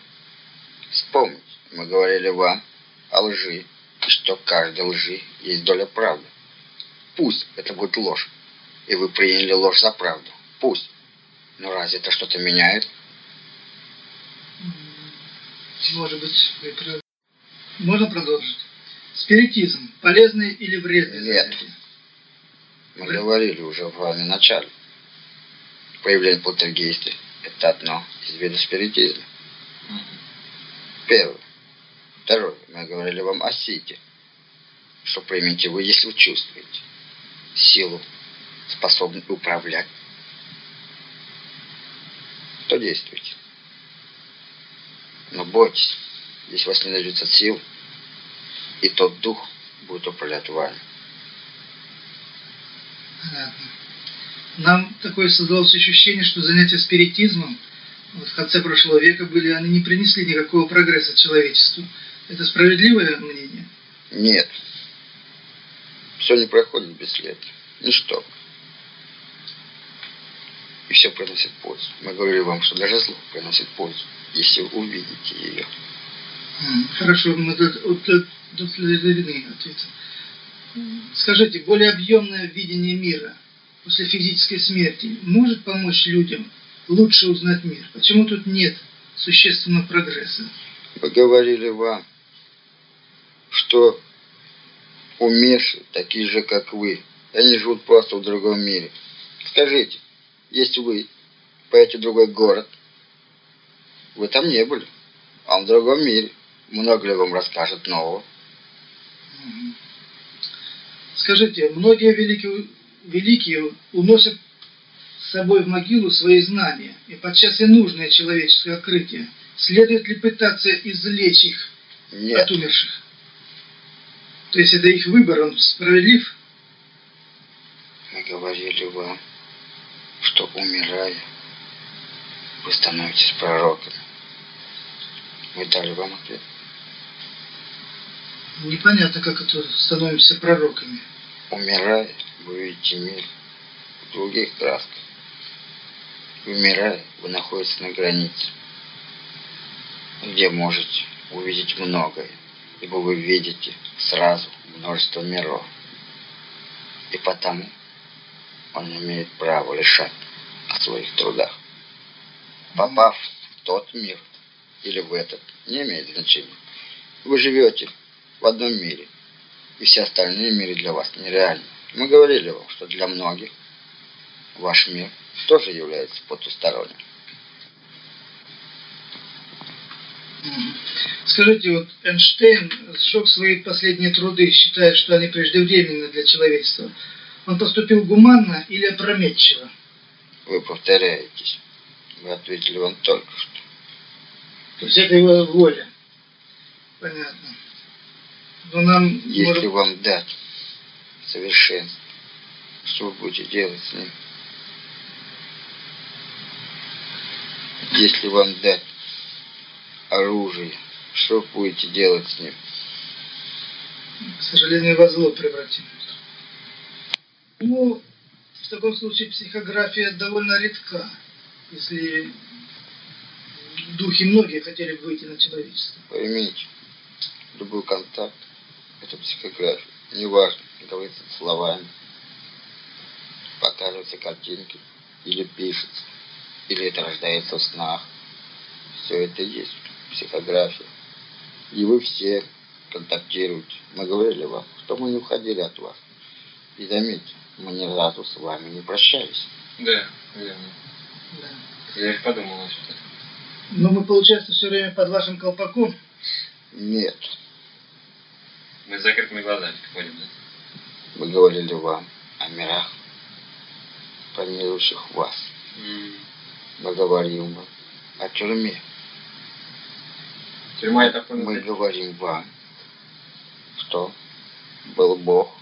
B: Вспомните, мы говорили вам о лжи, и что каждой лжи есть доля правды. Пусть это будет ложь, и вы приняли ложь за правду. Пусть. Но разве это что-то меняет?
A: Может быть, вы Можно продолжить? Спиритизм. Полезный или вредный?
B: Нет. Мы
A: Вы-
B: говорили уже в вами начале. Появление полтергейста – это одно из видов спиритизма.
C: Мгм.
B: Первое. Второе. Мы говорили вам о сите. Что примете вы, если вы чувствуете силу, способную управлять, то действуйте. Но бойтесь, если у вас не найдется сил, и тот дух будет управлять вами.
A: Понятно. Нам такое создалось ощущение, что занятия спиритизмом вот в конце прошлого века были, они не принесли никакого прогресса человечеству. Это справедливое мнение?
B: Нет. Все не проходит бесследно. Ничто. И все приносит пользу. Мы говорили вам, что даже зло приносит пользу, если вы увидите ее.
A: Хорошо, мы удовлетворены ответом. Скажите, более объемное видение мира после физической смерти может помочь людям лучше узнать мир? Почему тут нет существенного прогресса?
B: Мы говорили вам, что умершие, такие же, как вы, они живут просто в другом мире. Скажите, если вы поедете в другой город, вы там не были, а в другом мире, много ли вам расскажет нового?
A: Скажите, многие великие, великие уносят с собой в могилу свои знания и подчас и нужное человеческое открытие. Следует ли пытаться извлечь их
B: Нет,
A: от умерших? То есть это их выбор, он справедлив?
B: мы говорили вам, что умирая, вы становитесь пророками. Мы дали вам ответ.
A: Непонятно, как это становимся пророками.
B: Умирая, вы видите мир в других красках. Умирая, вы находитесь на границе, где можете увидеть многое, ибо вы видите сразу множество миров. И потому он имеет права решать о своих трудах. Попав в тот мир или в этот, не имеет значения. Вы живете в одном мире, и все остальные миры для вас нереальны. Мы говорили вам, что для многих ваш мир тоже является потусторонним.
A: Скажите, вот Эйнштейн сжег свои последние труды, считая, что они преждевременны для человечества. Он поступил гуманно или опрометчиво?
B: Вы повторяетесь. Вы ответили вам только что.
A: То есть это его воля. Понятно. Но нам...
B: Если
A: может...
B: вам дать совершенство, что вы будете делать с ним? Если вам дать оружие, что будете делать с ним?
A: К сожалению, во зло превратим. Ну, в таком случае психография довольно редка, если духи многие хотели бы выйти на человечество.
B: Поймите, любой контакт – это психография. Неважно, говорится словами, показываются картинки, или пишется, или это рождается в снах. Все это есть психография. И вы все контактируете. Мы говорили вам, что мы не уходили от вас. И заметьте, мы ни разу с вами не прощались.
C: Да, верно.
A: Да.
C: Я их подумал вообще-то.
A: Но мы, получается, все время под вашим колпаком.
B: Нет,
C: Мы с закрытыми глазами ходим, да?
B: мы говорили вам о мирах, планирующих вас. Мы говорим вам о тюрьме.
C: Тюрьма, понял,
B: Мы
C: это-
B: говорим вам, что был Бог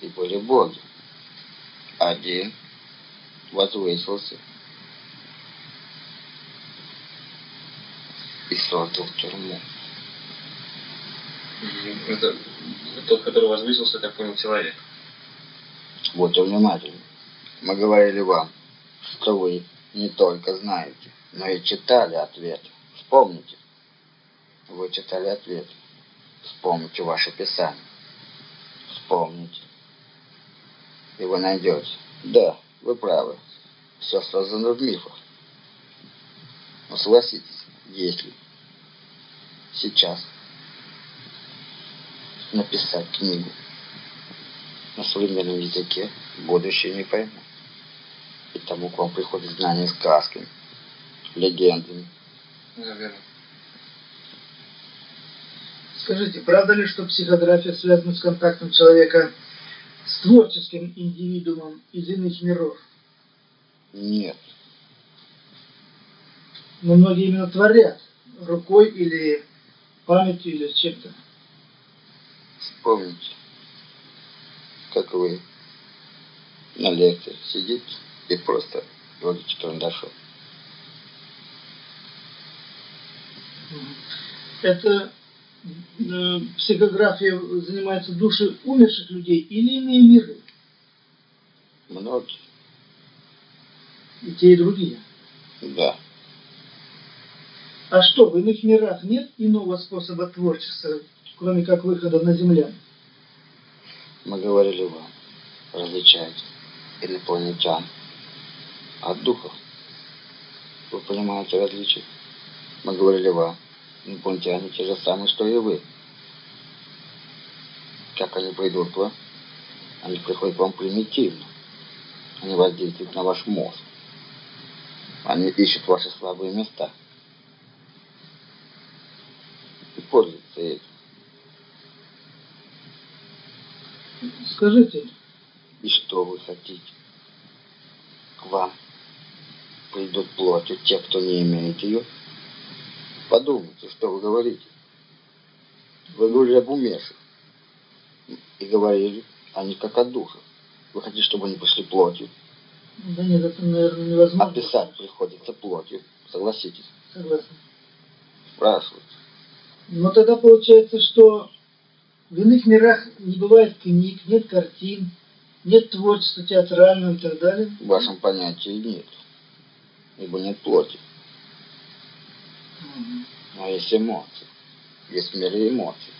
B: и были боги. Один возвысился и создал тюрьму.
C: Это тот, который возвысился, я так понял, человек.
B: Будьте внимательны. Мы говорили вам, что вы не только знаете, но и читали ответ. Вспомните. Вы читали ответ. Вспомните ваше писание. Вспомните. И вы найдете. Да, вы правы. Все создано в мифах. Но согласитесь, если сейчас написать книгу на современном языке, будущее не поймут. И тому к вам приходит знание сказками, легендами.
C: Наверное.
A: Скажите, правда ли, что психография связана с контактом человека с творческим индивидуумом из иных миров?
B: Нет,
A: Но многие именно творят рукой или памятью или чем-то.
B: Вспомните, как вы на лекциях сидите и просто водите карандашом.
A: Это э, психография занимается души умерших людей или иные миры,
B: Многие,
A: и те, и другие.
B: да,
A: А что, в иных мирах нет иного способа творчества, кроме как выхода на землян?
B: мы говорили вам, различайте инопланетян от духов. Вы понимаете различия? Мы говорили вам, инопланетяне те же самые, что и вы. Как они придут к вам? Они приходят к вам примитивно. Они воздействуют на ваш мозг. Они ищут ваши слабые места. И пользуются этим.
A: Скажите,
B: И что вы хотите? К вам придут плотью те, кто не имеет ее? Подумайте, что вы говорите. Вы говорили об умерших. И говорили они как о душах. Вы хотите, чтобы они пришли плотью?
A: да нет, это, наверное, невозможно.
B: Описать приходится плотью. Согласитесь.
A: Согласен.
B: Спрашивайте.
A: Но тогда получается, что в иных мирах не бывает книг, нет картин, нет творчества театрального и так далее.
B: В вашем понятии нет. Ибо нет плоти.
A: Мгм.
B: Но есть эмоции. Есть мир эмоций.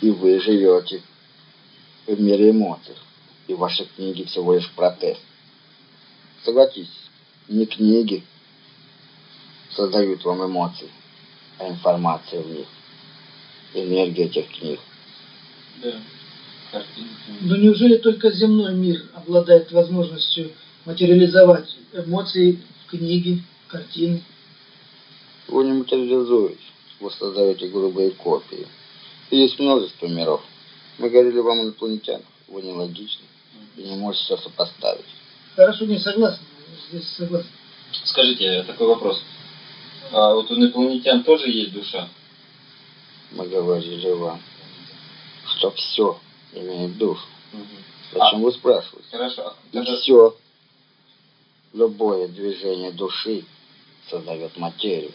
B: И вы живете в мире эмоций. И ваши книги всего лишь протест. Согласитесь, не книги создают вам эмоции, а информация в них. Энергия этих книг.
C: Да. Картинки.
A: Но неужели только земной мир обладает возможностью материализовать эмоции в книги, картины?
B: Вы не материализуете, вы создаете грубые копии. И есть множество миров. Мы говорили вам о инопланетянах. Вы нелогичны и не можете все сопоставить.
A: Хорошо, не согласен. Здесь согласен.
C: Скажите, такой вопрос. А вот у инопланетян тоже есть душа?
B: Мы говорили вам, что все имеет душу.
C: Мгм.
B: Зачем вы спрашиваете?
C: Хорошо.
B: И
C: Тогда-
B: все. Любое движение души создает материю.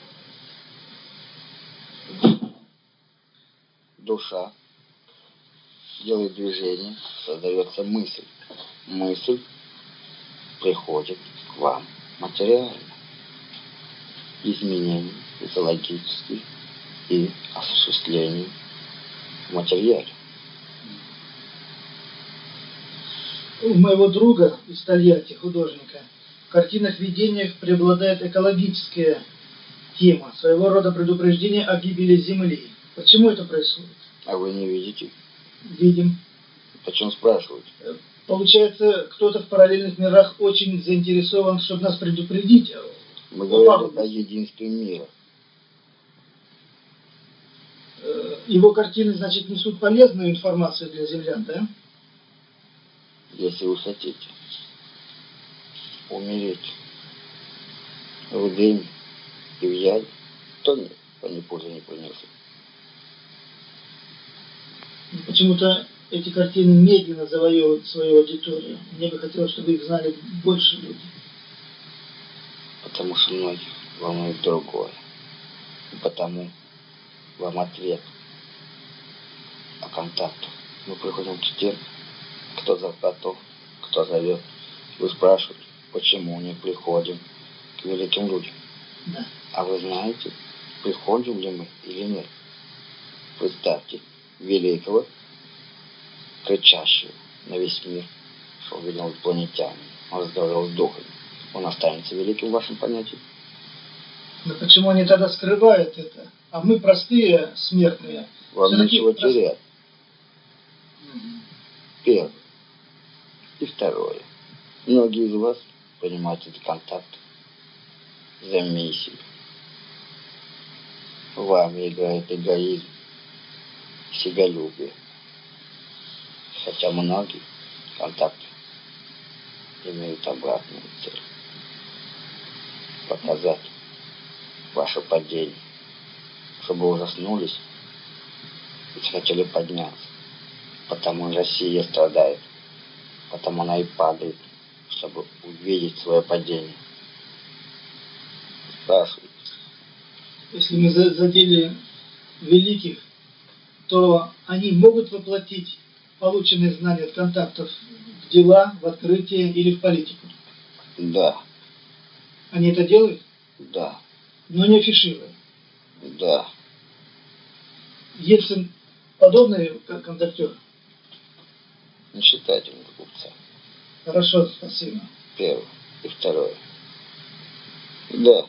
B: Душа делает движение, создается мысль. Мысль приходит к вам материально. Изменение физиологических и осуществление в материале.
A: У моего друга из Тольятти, художника, в картинах видениях преобладает экологическая тема, своего рода предупреждение о гибели Земли. Почему это происходит?
B: А вы не видите?
A: Видим.
B: Почему спрашиваете?
A: Получается, кто-то в параллельных мирах очень заинтересован, чтобы нас предупредить.
B: Мы говорим о единстве мира.
A: Э, Его картины, значит, несут полезную информацию для землян, да?
B: если вы хотите умереть в дыме и в яде, то нет, они пользы не принесут.
A: Почему-то эти картины медленно завоевывают свою аудиторию. Мне бы хотелось, чтобы их знали больше людей.
B: Потому что многих волнует другое. И потому вам ответ о контактах. Мы приходим к тем, кто за- готов, кто зовет. Вы спрашиваете, почему не приходим к великим людям.
A: Да.
B: А вы знаете, приходим ли мы или нет? Представьте, великого, кричащего на весь мир, что увидел инопланетянин, он разговаривал с духами. Он останется великим в вашем понятии?
A: Но почему они тогда скрывают это? А мы простые смертные.
B: Вам
A: Всё-таки
B: нечего
A: прос-
B: терять. Первое. И второе. Многие из вас понимают этот контакт за миссию. Вами играет эгоизм, себялюбие. Хотя многие контакты имеют обратную цель. Показать ваше падение, чтобы ужаснулись и захотели подняться. Потому Россия страдает. Потому она и падает, чтобы увидеть свое падение. Спрашивайте.
A: Если мы за- задели великих, то они могут воплотить полученные знания от контактов в дела, в открытие или в политику.
B: Да,
A: Они это делают,
B: да,
A: но не афишируя.
B: да.
A: Ельцин подобный контактер.
B: Не считайте меня глупца.
A: Хорошо, спасибо.
B: Первое. И второе. Да,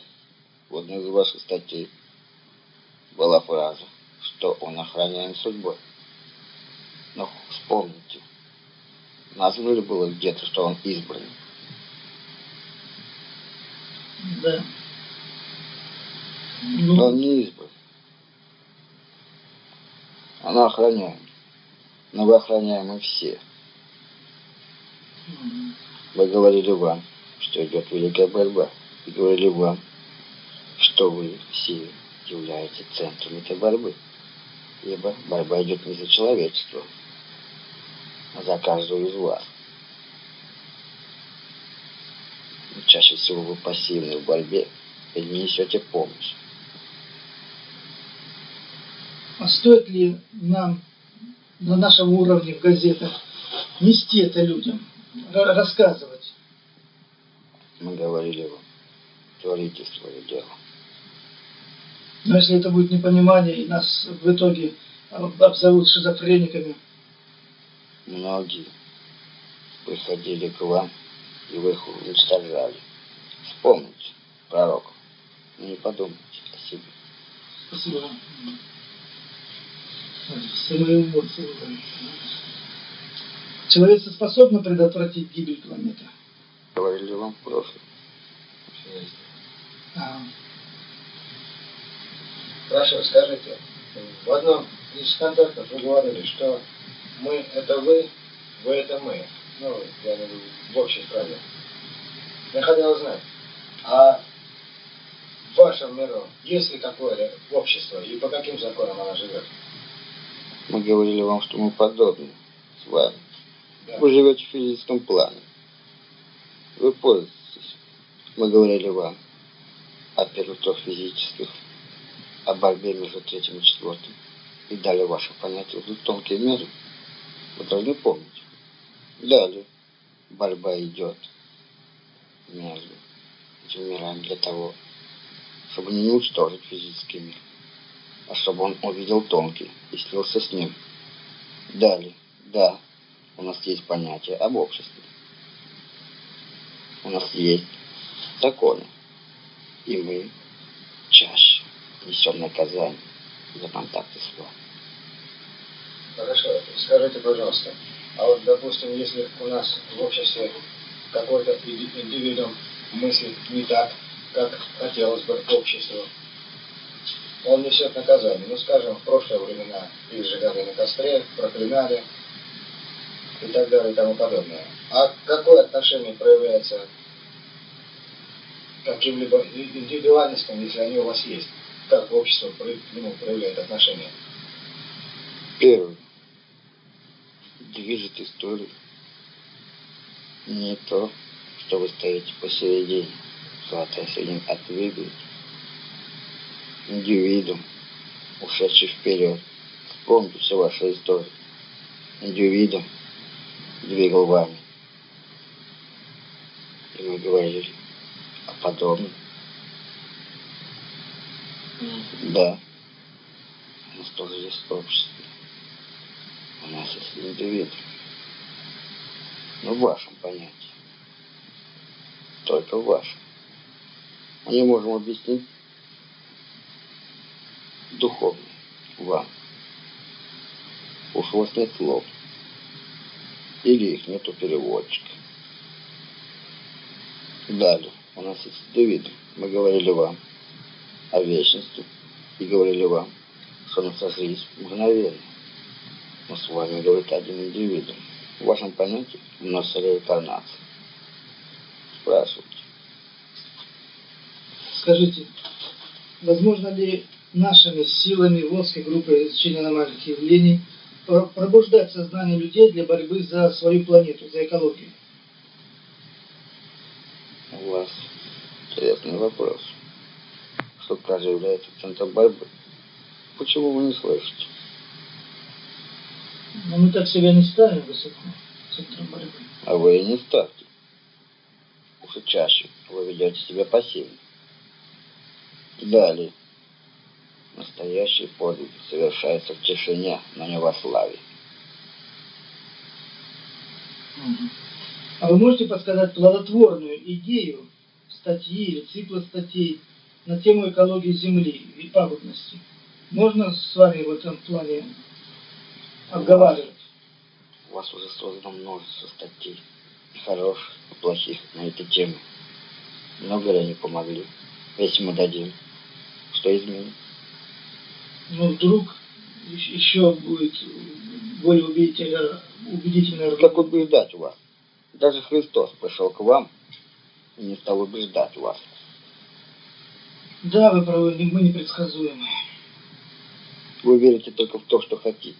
B: в одной из ваших статей была фраза, что он охраняем судьбой. Но вспомните, названо ли было где-то, что он избранный?
A: Да.
B: Но
A: Ну,
B: он не избран. Она охраняем. Но вы охраняемы все. Мы говорили вам, что идет великая борьба. И говорили вам, что вы все являетесь центром этой борьбы. Ибо борьба идет не за человечество, а за каждого из вас. И чаще всего вы пассивны в борьбе и не несете помощь.
A: а стоит ли нам на нашем уровне в газетах нести это людям, рассказывать?
B: Мы говорили вам, творите свое дело.
A: Но если это будет непонимание, и нас в итоге об- обзовут шизофрениками,
B: Многие приходили к вам, и вы их уничтожали. Вспомните пророков. Не подумайте о себе.
A: спасибо. Все мои эмоции. Человечество способно предотвратить гибель планеты?
B: Говорили вам в прошлом.
A: А,
D: Хорошо, скажите, в одном из контактов вы говорили, что мы это вы, вы это мы. Ну, я имею в виду в общей стране. Я хотел знать, а в вашем миру есть ли такое общество и по каким законам оно живет?
B: Мы говорили вам, что мы подобны с вами. Вы живете в физическом плане. Вы пользуетесь. Мы говорили вам о первых трех физических, о борьбе между третьим и четвертым. И дали ваше понятие в тонкие меры. Вы должны помнить. Далее борьба идет между этими мирами для того, чтобы не уничтожить физический мир, а чтобы он увидел тонкий и слился с ним. Далее, да, у нас есть понятие об обществе. У нас есть законы. И мы чаще несем наказание за контакты с вами.
D: Хорошо. Скажите, пожалуйста, а вот, допустим, если у нас в обществе какой-то индивидуум мыслит не так, как хотелось бы обществу, он несет наказание. Ну, скажем, в прошлые времена их сжигали на костре, проклинали и так далее и тому подобное. А какое отношение проявляется каким-либо индивидуальностям, если они у вас есть? Как общество к нему проявляет отношение?
B: Первое. Движет историю. Не то, что вы стоите посередине, золотая середина, двигает. Индивидуум, ушедший вперед. Вспомните всю вашу историю. Индивидуум двигал вами. И мы говорили о подобном. Да. У нас тоже есть общество. У нас есть индивид. Но в вашем понятии. Только в вашем. Мы не можем объяснить духовно вам. Уж у вас нет слов. Или их нету переводчика. Далее. У нас есть индивиды. Мы говорили вам о вечности и говорили вам, что наша жизнь мгновенна. Но с вами говорит один индивидуум. В вашем понятии у нас реинкарнация. Спрашивайте.
A: Скажите, возможно ли нашими силами Волжской группы изучения аномальных явлений пробуждать сознание людей для борьбы за свою планету, за экологию?
B: У вас интересный вопрос. Что каждый является центром борьбы? Почему вы не слышите?
A: Но мы так себя не ставим высоко, центром борьбы.
B: А вы и не ставьте. Уже чаще вы ведете себя пассивно. Далее. Настоящий подвиг совершается в тишине, но не во славе.
A: А вы можете подсказать плодотворную идею статьи или цикла статей на тему экологии Земли и пагубности? Можно с вами в этом плане обговаривать?
B: У вас уже создано множество статей. И хороших, и плохих на эти темы. Много ли они помогли? Если мы дадим, что изменит?
A: Ну, вдруг ещ- еще будет более убедительно, убедительно
B: Как убеждать вас? Даже Христос пришел к вам и не стал убеждать вас.
A: Да, вы правы, мы непредсказуемы.
B: Вы верите только в то, что хотите.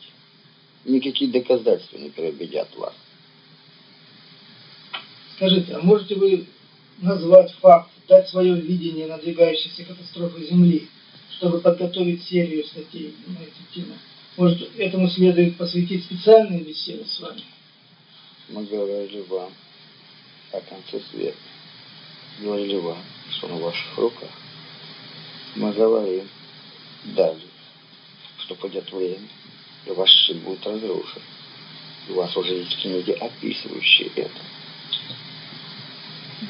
B: Никакие доказательства не переубедят вас.
A: Скажите, а можете вы назвать факт, дать свое видение надвигающейся катастрофы Земли, чтобы подготовить серию статей на эти темы? Может, этому следует посвятить специальные беседы с вами?
B: Мы говорили вам о конце света. Говорили вам, что на ваших руках. Мы говорим далее, что пойдет время, и ваш щит будет разрушен. У вас уже есть книги, описывающие это.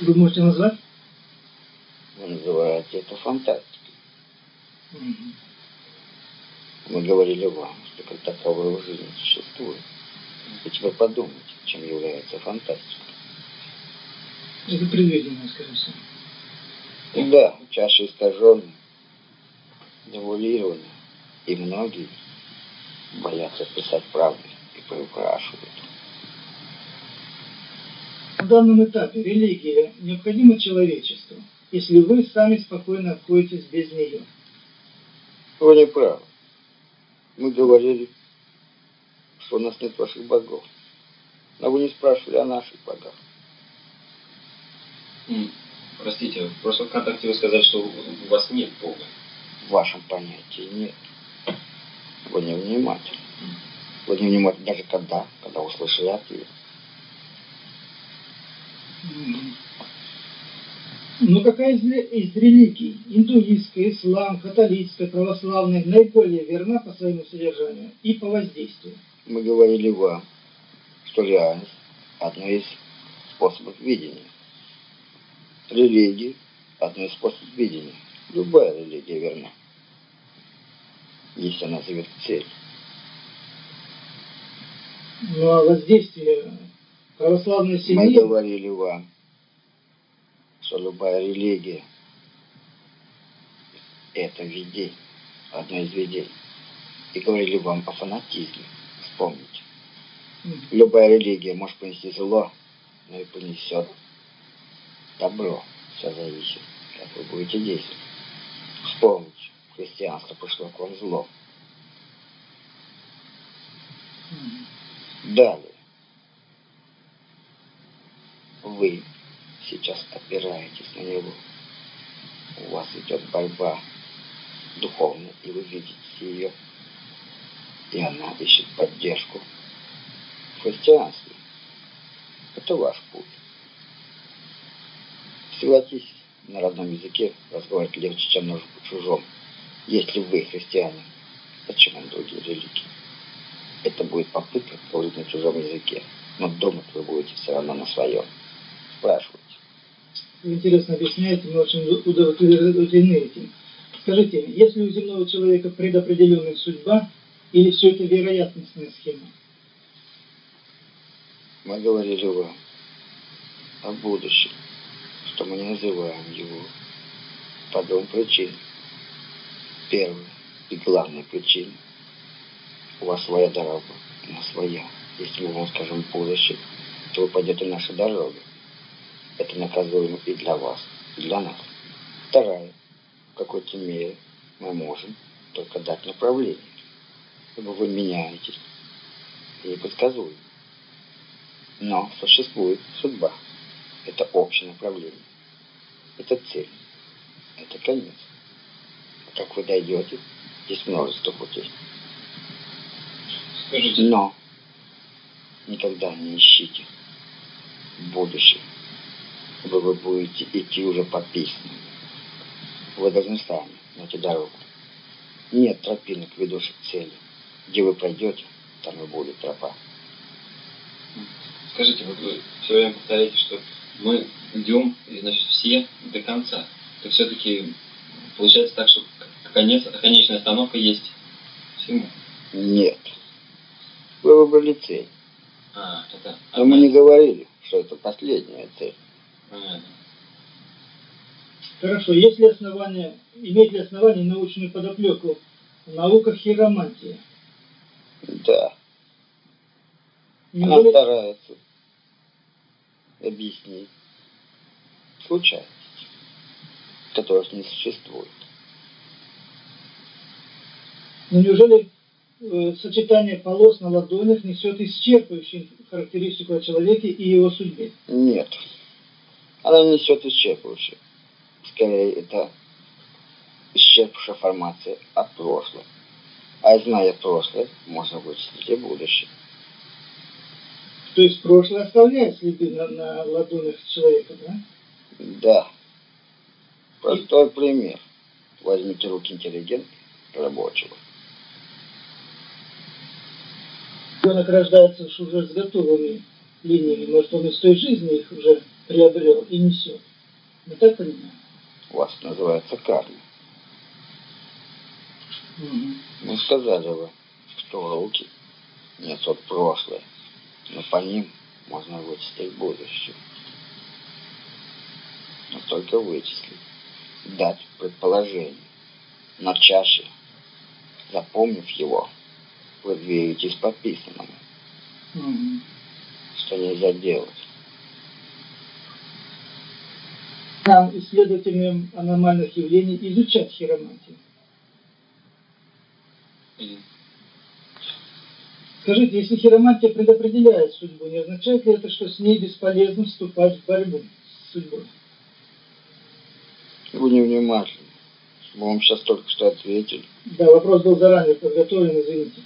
A: Вы можете назвать?
B: Вы называете это фантастикой. Мы говорили вам, что как таковое в жизни существует. И теперь подумайте, чем является фантастика.
A: Это предвидение, скорее всего.
B: Да, чаще искаженные, девулированные, и многие боятся писать правду и приукрашивают.
A: На данном этапе религия необходима человечеству. если вы сами спокойно обходитесь без нее?
B: Вы не правы. Мы говорили, что у нас нет ваших богов. Но вы не спрашивали о наших богах.
C: Простите, в прошлом контакте вы сказали, что у вас нет Бога.
B: В вашем понятии нет. Вы не внимательны. Вы не внимательны даже когда, когда услышали ответ.
A: Но какая из, из религий, индуистская, ислам, католическая, православная, наиболее верна по своему содержанию и по воздействию?
B: Мы говорили вам, что реальность – одно из способов видения. Религия – одно из способов видения. Любая религия верна, если она зовет к цели.
A: Ну а воздействие православной семьи...
B: Мы говорили вам, что любая религия – это видение, одно из видений. И говорили вам о фанатизме. Вспомните. Любая религия может принести зло, но и принесет добро. Все зависит, как вы будете действовать. Вспомните, христианство пришло к вам зло. Далее. Вы сейчас опираетесь на него. У вас идет борьба духовная, и вы видите ее. И она ищет поддержку в христианстве. Это ваш путь. Согласитесь, на родном языке разговаривать легче, чем на чужом. Если вы христиане, зачем вам другие религии? Это будет попытка говорить на чужом языке, но дома вы будете все равно на своем. Спрашивайте.
A: Интересно объясняете, мы очень удовлетворены этим. Скажите, если у земного человека предопределенная судьба, или все это вероятностная схема?
B: Мы говорили вам о будущем, что мы не называем его по двум причинам. Первая и главная причина – у вас своя дорога, у нас своя. Если мы вам скажем будущее, то вы пойдете наша дорога. Это наказуемо и для вас, и для нас. Вторая, в какой-то мере мы можем только дать направление, ибо вы меняетесь и непредсказуемо. Но существует судьба. Это общее направление. Это цель. Это конец. А как вы дойдете, здесь множество путей.
C: Скажите.
B: Но никогда не ищите будущее, ибо вы будете идти уже по песням. Вы должны сами найти дорогу. Нет тропинок, ведущих к цели. Где вы пройдете, там и будет тропа.
C: Скажите, вот вы все время повторяете, что мы идем, и, значит, все до конца. То все-таки получается так, что конец, конечная остановка есть всему.
B: Нет. Вы выбрали цель.
C: А, это...
B: Но мы не говорили, что это последняя цель.
C: Понятно.
A: Хорошо, есть ли основания, имеет ли основание научную подоплеку в науках хиромантии?
B: Да. Она
A: Неужели-
B: старается объяснить случайности, которых не существует.
A: Но неужели э, сочетание полос на ладонях несет исчерпывающую характеристику о человеке и его судьбе?
B: Нет. Она несет исчерпывающую. Скорее, это исчерпывающая информация о прошлом. А зная прошлое, можно вычислить и будущее.
A: То есть прошлое оставляет следы на, на ладонях человека, да?
B: Да. Простой пример. Возьмите руки интеллигента рабочего.
A: Ребенок рождается уж уже с готовыми линиями, может он из той жизни их уже приобрел и несет. Мы так понимаем?
B: У вас называется карма. Мы сказали бы, что руки несут прошлое, но по ним можно вычислить будущее. Но только вычислить, дать предположение, но чаще, запомнив его, вы двигаетесь по писанному, что нельзя делать.
A: Нам, исследователям аномальных явлений, изучать хиромантию? Скажите, если хиромантия предопределяет судьбу, не означает ли это, что с ней бесполезно вступать в борьбу с судьбой?
B: Вы невнимательны. Мы вам сейчас только что ответили.
A: Да, вопрос был заранее подготовлен, извините.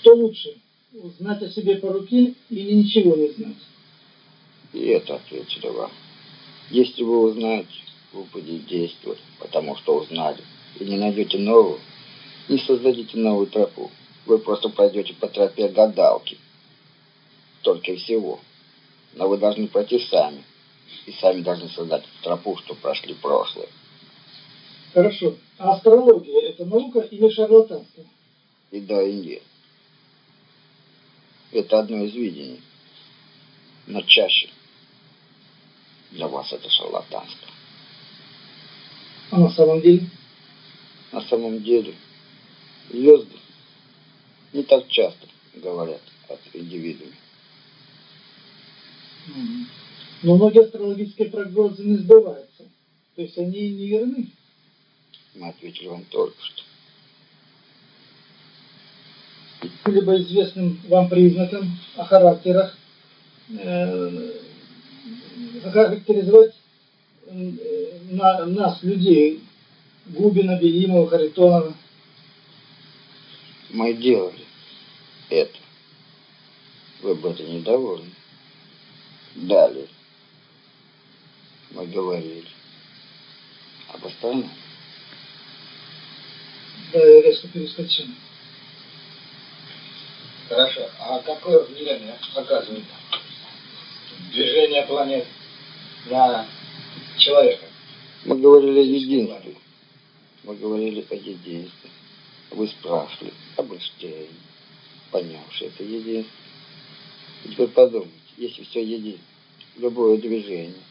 A: Что лучше, узнать о себе по руке или ничего не знать?
B: И это ответили вам. Если вы узнаете, вы будете действовать, потому что узнали, и не найдете новую, не создадите новую тропу. Вы просто пойдете по тропе гадалки. Только и всего. Но вы должны пройти сами. И сами должны создать тропу, что прошли прошлое.
A: Хорошо. А астрология – это наука или шарлатанство?
B: И да, и нет. Это одно из видений. Но чаще для вас это шарлатанство.
A: А на самом деле?
B: На самом деле звезды не так часто говорят от индивидууме.
A: Но многие астрологические прогнозы не сбываются. То есть они не верны.
B: Мы ответили вам только что.
A: Либо известным вам признаком о характерах э, характеризовать э, на, нас, людей, Губина, Белимова, Харитонова.
B: Мы делали это. Вы бы это недовольны. Далее. Мы говорили об остальном.
A: Да, я резко перескочил.
D: Хорошо. А какое влияние оказывает движение планет на человека?
B: Мы говорили о единстве. Мы говорили о единстве. Вы спрашивали об Эйнштейне, понявший это единство. И теперь подумайте, если все едино, любое движение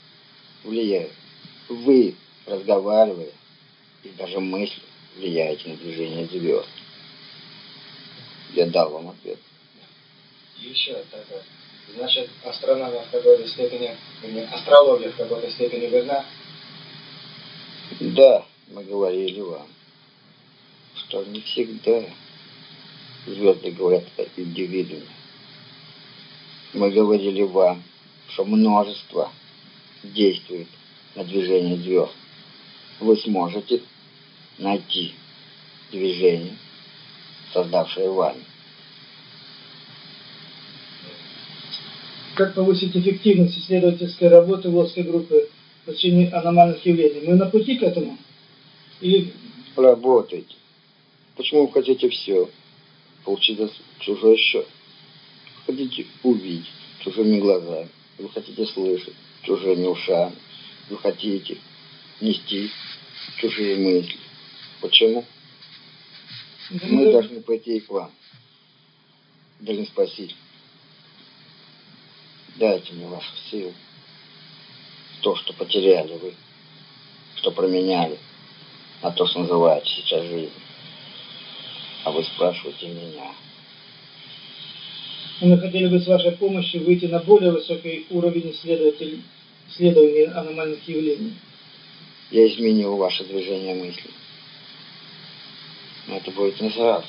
B: влияет. Вы, разговаривая, и даже мысли, влияете на движение звезд. Я дал вам ответ.
D: Еще тогда. Значит, астрономия в какой-то степени, астрология в какой-то степени верна?
B: Да, мы говорили вам, что не всегда звезды говорят о индивидууме. Мы говорили вам, что множество действует на движение звезд. Вы сможете найти движение, создавшее вами.
A: Как повысить эффективность исследовательской работы Волжской группы в изучении аномальных явлений? Мы на пути к этому? Или...
B: Работайте. Почему вы хотите все? Получить за чужой счет. Хотите увидеть чужими глазами. Вы хотите слышать чужими ушами. Вы хотите нести чужие мысли. Почему? Мы должны пойти к вам. Должны спросить. Дайте мне вашу силу. То, что потеряли вы. Что променяли на то, что называется сейчас жизнь. А вы спрашиваете меня.
A: Мы хотели бы с вашей помощью выйти на более высокий уровень исследования аномальных явлений.
B: Я изменил ваше движение мысли. Но это будет не сразу.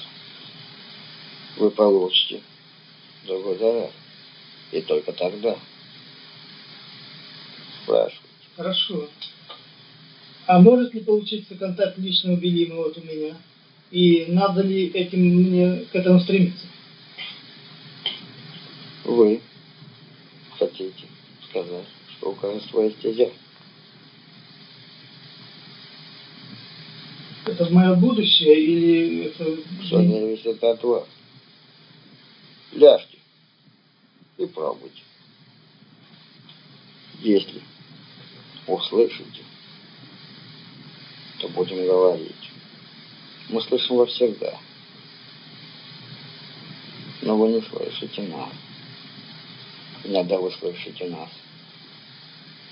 B: Вы получите другой заряд. И только тогда спрашивайте.
A: Хорошо. А может ли получиться контакт личного Белима вот у меня? И надо ли этим мне к этому стремиться?
B: Вы хотите сказать, что у каждого своя стезя.
A: Это мое будущее или это...
B: Все зависит от вас. Ляжьте и пробуйте. Если услышите, то будем говорить. Мы слышим во всегда. Но вы не слышите нас. Иногда вы слышите нас.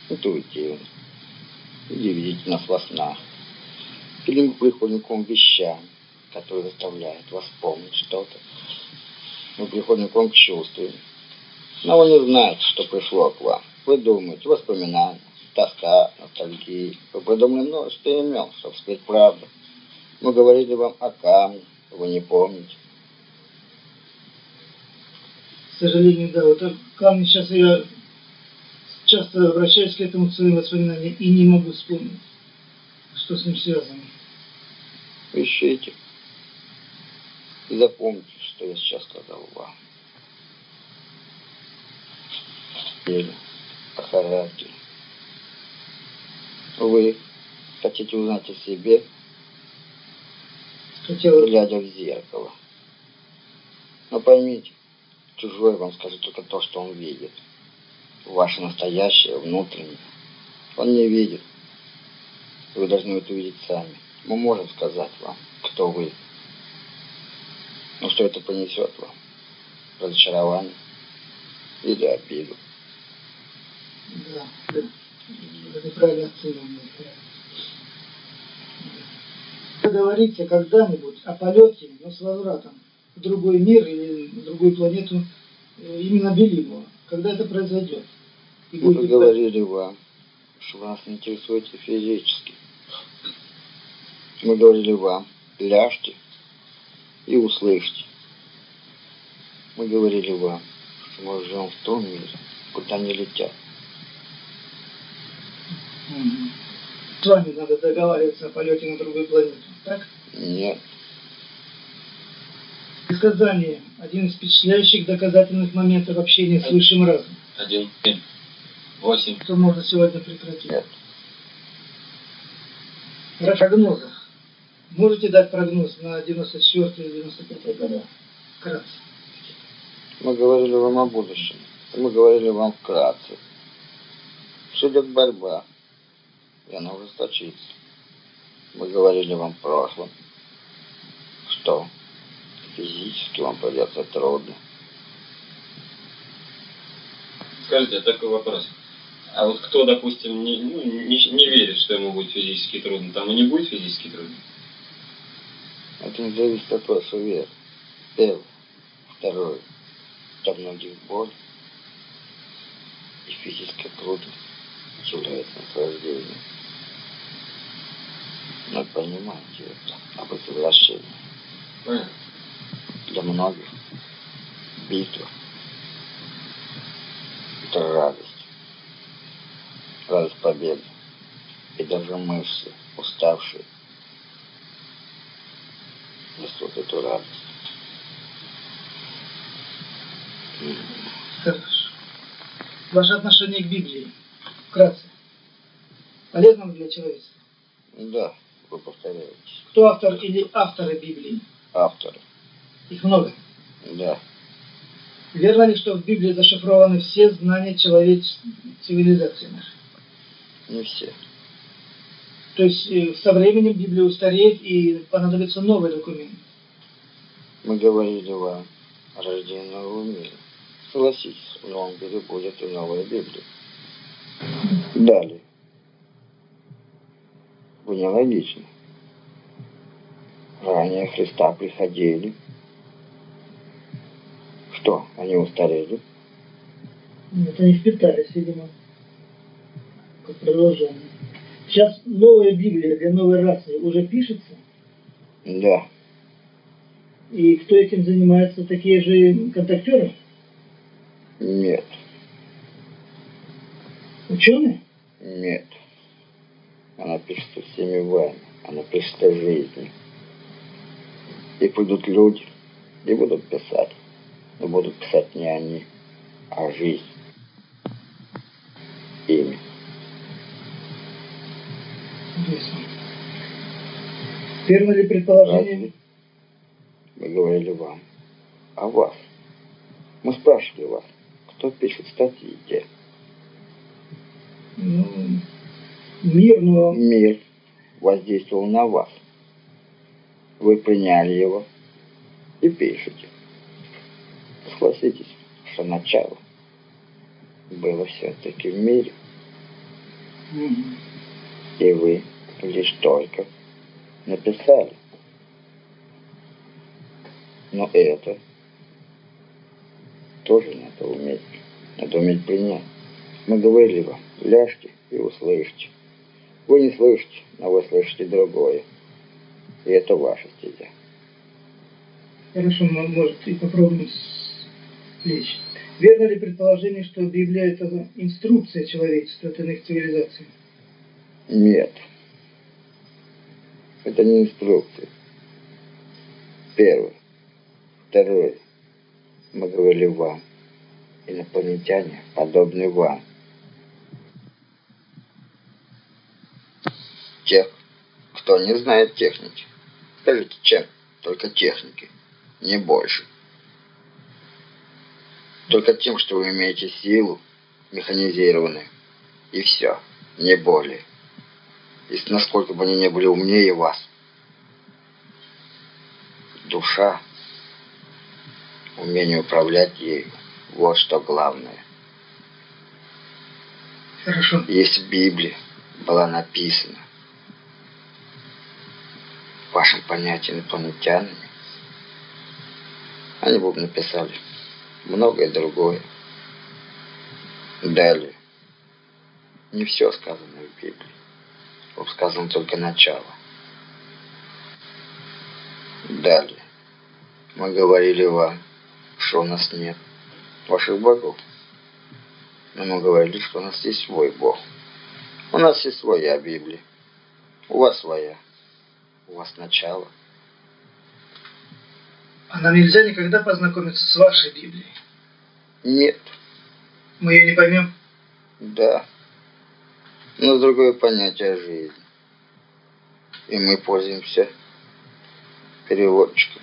B: Интуитивно. Или видите нас во снах. Или мы приходим к вам вещам, которые заставляют вас помнить что-то. Мы приходим к вам к чувствам. Но вы не знаете, что пришло к вам. Вы думаете, воспоминания, тоска, ностальгия. Вы придумали множество имен, чтобы сказать правду. Мы говорили вам о камне, вы не помните.
A: К сожалению, да, вот камни сейчас я часто обращаюсь к этому в своим воспоминаниям и не могу вспомнить, что с ним связано.
B: Ищите. И запомните, что я сейчас сказал вам. Или о характере. Вы хотите узнать о себе,
A: Хотела...
B: глядя в зеркало. Но поймите, чужой вам скажет только то, что он видит. Ваше настоящее, внутреннее. Он не видит. Вы должны это увидеть сами. Мы можем сказать вам, кто вы. Но что это понесет вам? Разочарование или обиду?
A: Да, неправильно оценивание. Договориться когда-нибудь о полете, но с возвратом в другой мир или в другую планету э, именно Белимова. Когда это произойдет?
B: И Мы будет говорили вам, что вас интересуете физически. Мы говорили вам, ляжьте и услышьте. Мы говорили вам, что мы живем в том мире, куда не летят.
A: С вами надо договариваться о полете на другую планету, так?
B: Нет.
A: Сказание – один из впечатляющих доказательных моментов общения с высшим разумом.
C: Один, семь, восемь.
A: Что можно сегодня прекратить?
B: Нет.
A: О прогнозах. Можете дать прогноз на 94-95 года? Вкратце.
B: Мы говорили вам о будущем. Мы говорили вам вкратце. Что идет борьба, и она ужесточится. Мы говорили вам в прошлом, что физически вам придется трудно.
C: Скажите, такой вопрос. А вот кто, допустим, не, ну, не, не верит, что ему будет физически трудно, там и не будет физически трудно?
B: Это не зависит от вашей веры. Первое. Второе. Для многих боль и физическая трудность является наслаждением. Но понимаете это, об извращении.
C: Понятно.
B: Для многих битва – это радость. Радость победы. И даже мышцы, уставшие, несут эту радость.
A: Хорошо. Ваше отношение к Библии. Вкратце. Полезно для человечества?
B: Да, вы повторяетесь.
A: Кто автор или авторы Библии?
B: Авторы.
A: Их много.
B: Да.
A: Верно ли, что в Библии зашифрованы все знания человеческой цивилизации нашей?
B: Не все.
A: То есть э, со временем Библия устареет и понадобится новый документ.
B: Мы говорили вам о рождении нового мира. Согласитесь, в новом мире будет и новая Библия. Далее. Вы нелогичны. Ранее Христа приходили. Что, они устарели?
A: Нет, они впитались, видимо, как продолжение. Сейчас новая Библия для новой расы уже пишется.
B: Да.
A: И кто этим занимается? Такие же контактеры?
B: Нет.
A: Ученые?
B: Нет. Она пишет всеми вами. Она пишет о жизни. И придут люди, и будут писать. Но будут писать не они, а жизнь. Ими.
A: Интересно. Первое ли предположение?
B: Мы говорили вам о вас. Мы спрашивали вас, кто пишет статьи где.
A: Ну, мир, но...
B: Мир воздействовал на вас. Вы приняли его и пишете. Согласитесь, что начало было все-таки в мире. И вы лишь только написали. Но это тоже надо уметь. Надо уметь принять. Мы говорили вам, Ляжьте и услышьте. Вы не слышите, но вы слышите другое. И это ваша стезя.
A: Хорошо, может, и попробуем лечь. Верно ли предположение, что Библия – это инструкция человечества от иных цивилизаций?
B: Нет. Это не инструкция. Первое. Второе. Мы говорили вам. Инопланетяне подобны вам. Тех, кто не знает техники. Скажите, чем? Только техники. Не больше. Только тем, что вы имеете силу, механизированную. И все. Не более. И насколько бы они не были умнее вас. Душа, умение управлять ею, вот что главное.
A: Хорошо.
B: Если в Библии была написана вашем понятии инопланетянами, они бы написали многое другое. Далее. Не все сказано в Библии. Тут сказано только начало. Далее. Мы говорили вам, что у нас нет ваших богов. Но мы говорили, что у нас есть свой Бог. У нас есть своя Библия. У вас своя. У вас начало.
A: А нам нельзя никогда познакомиться с вашей Библией?
B: Нет.
A: Мы ее не поймем?
B: Да. Но другое понятие жизни. И мы пользуемся переводчиком.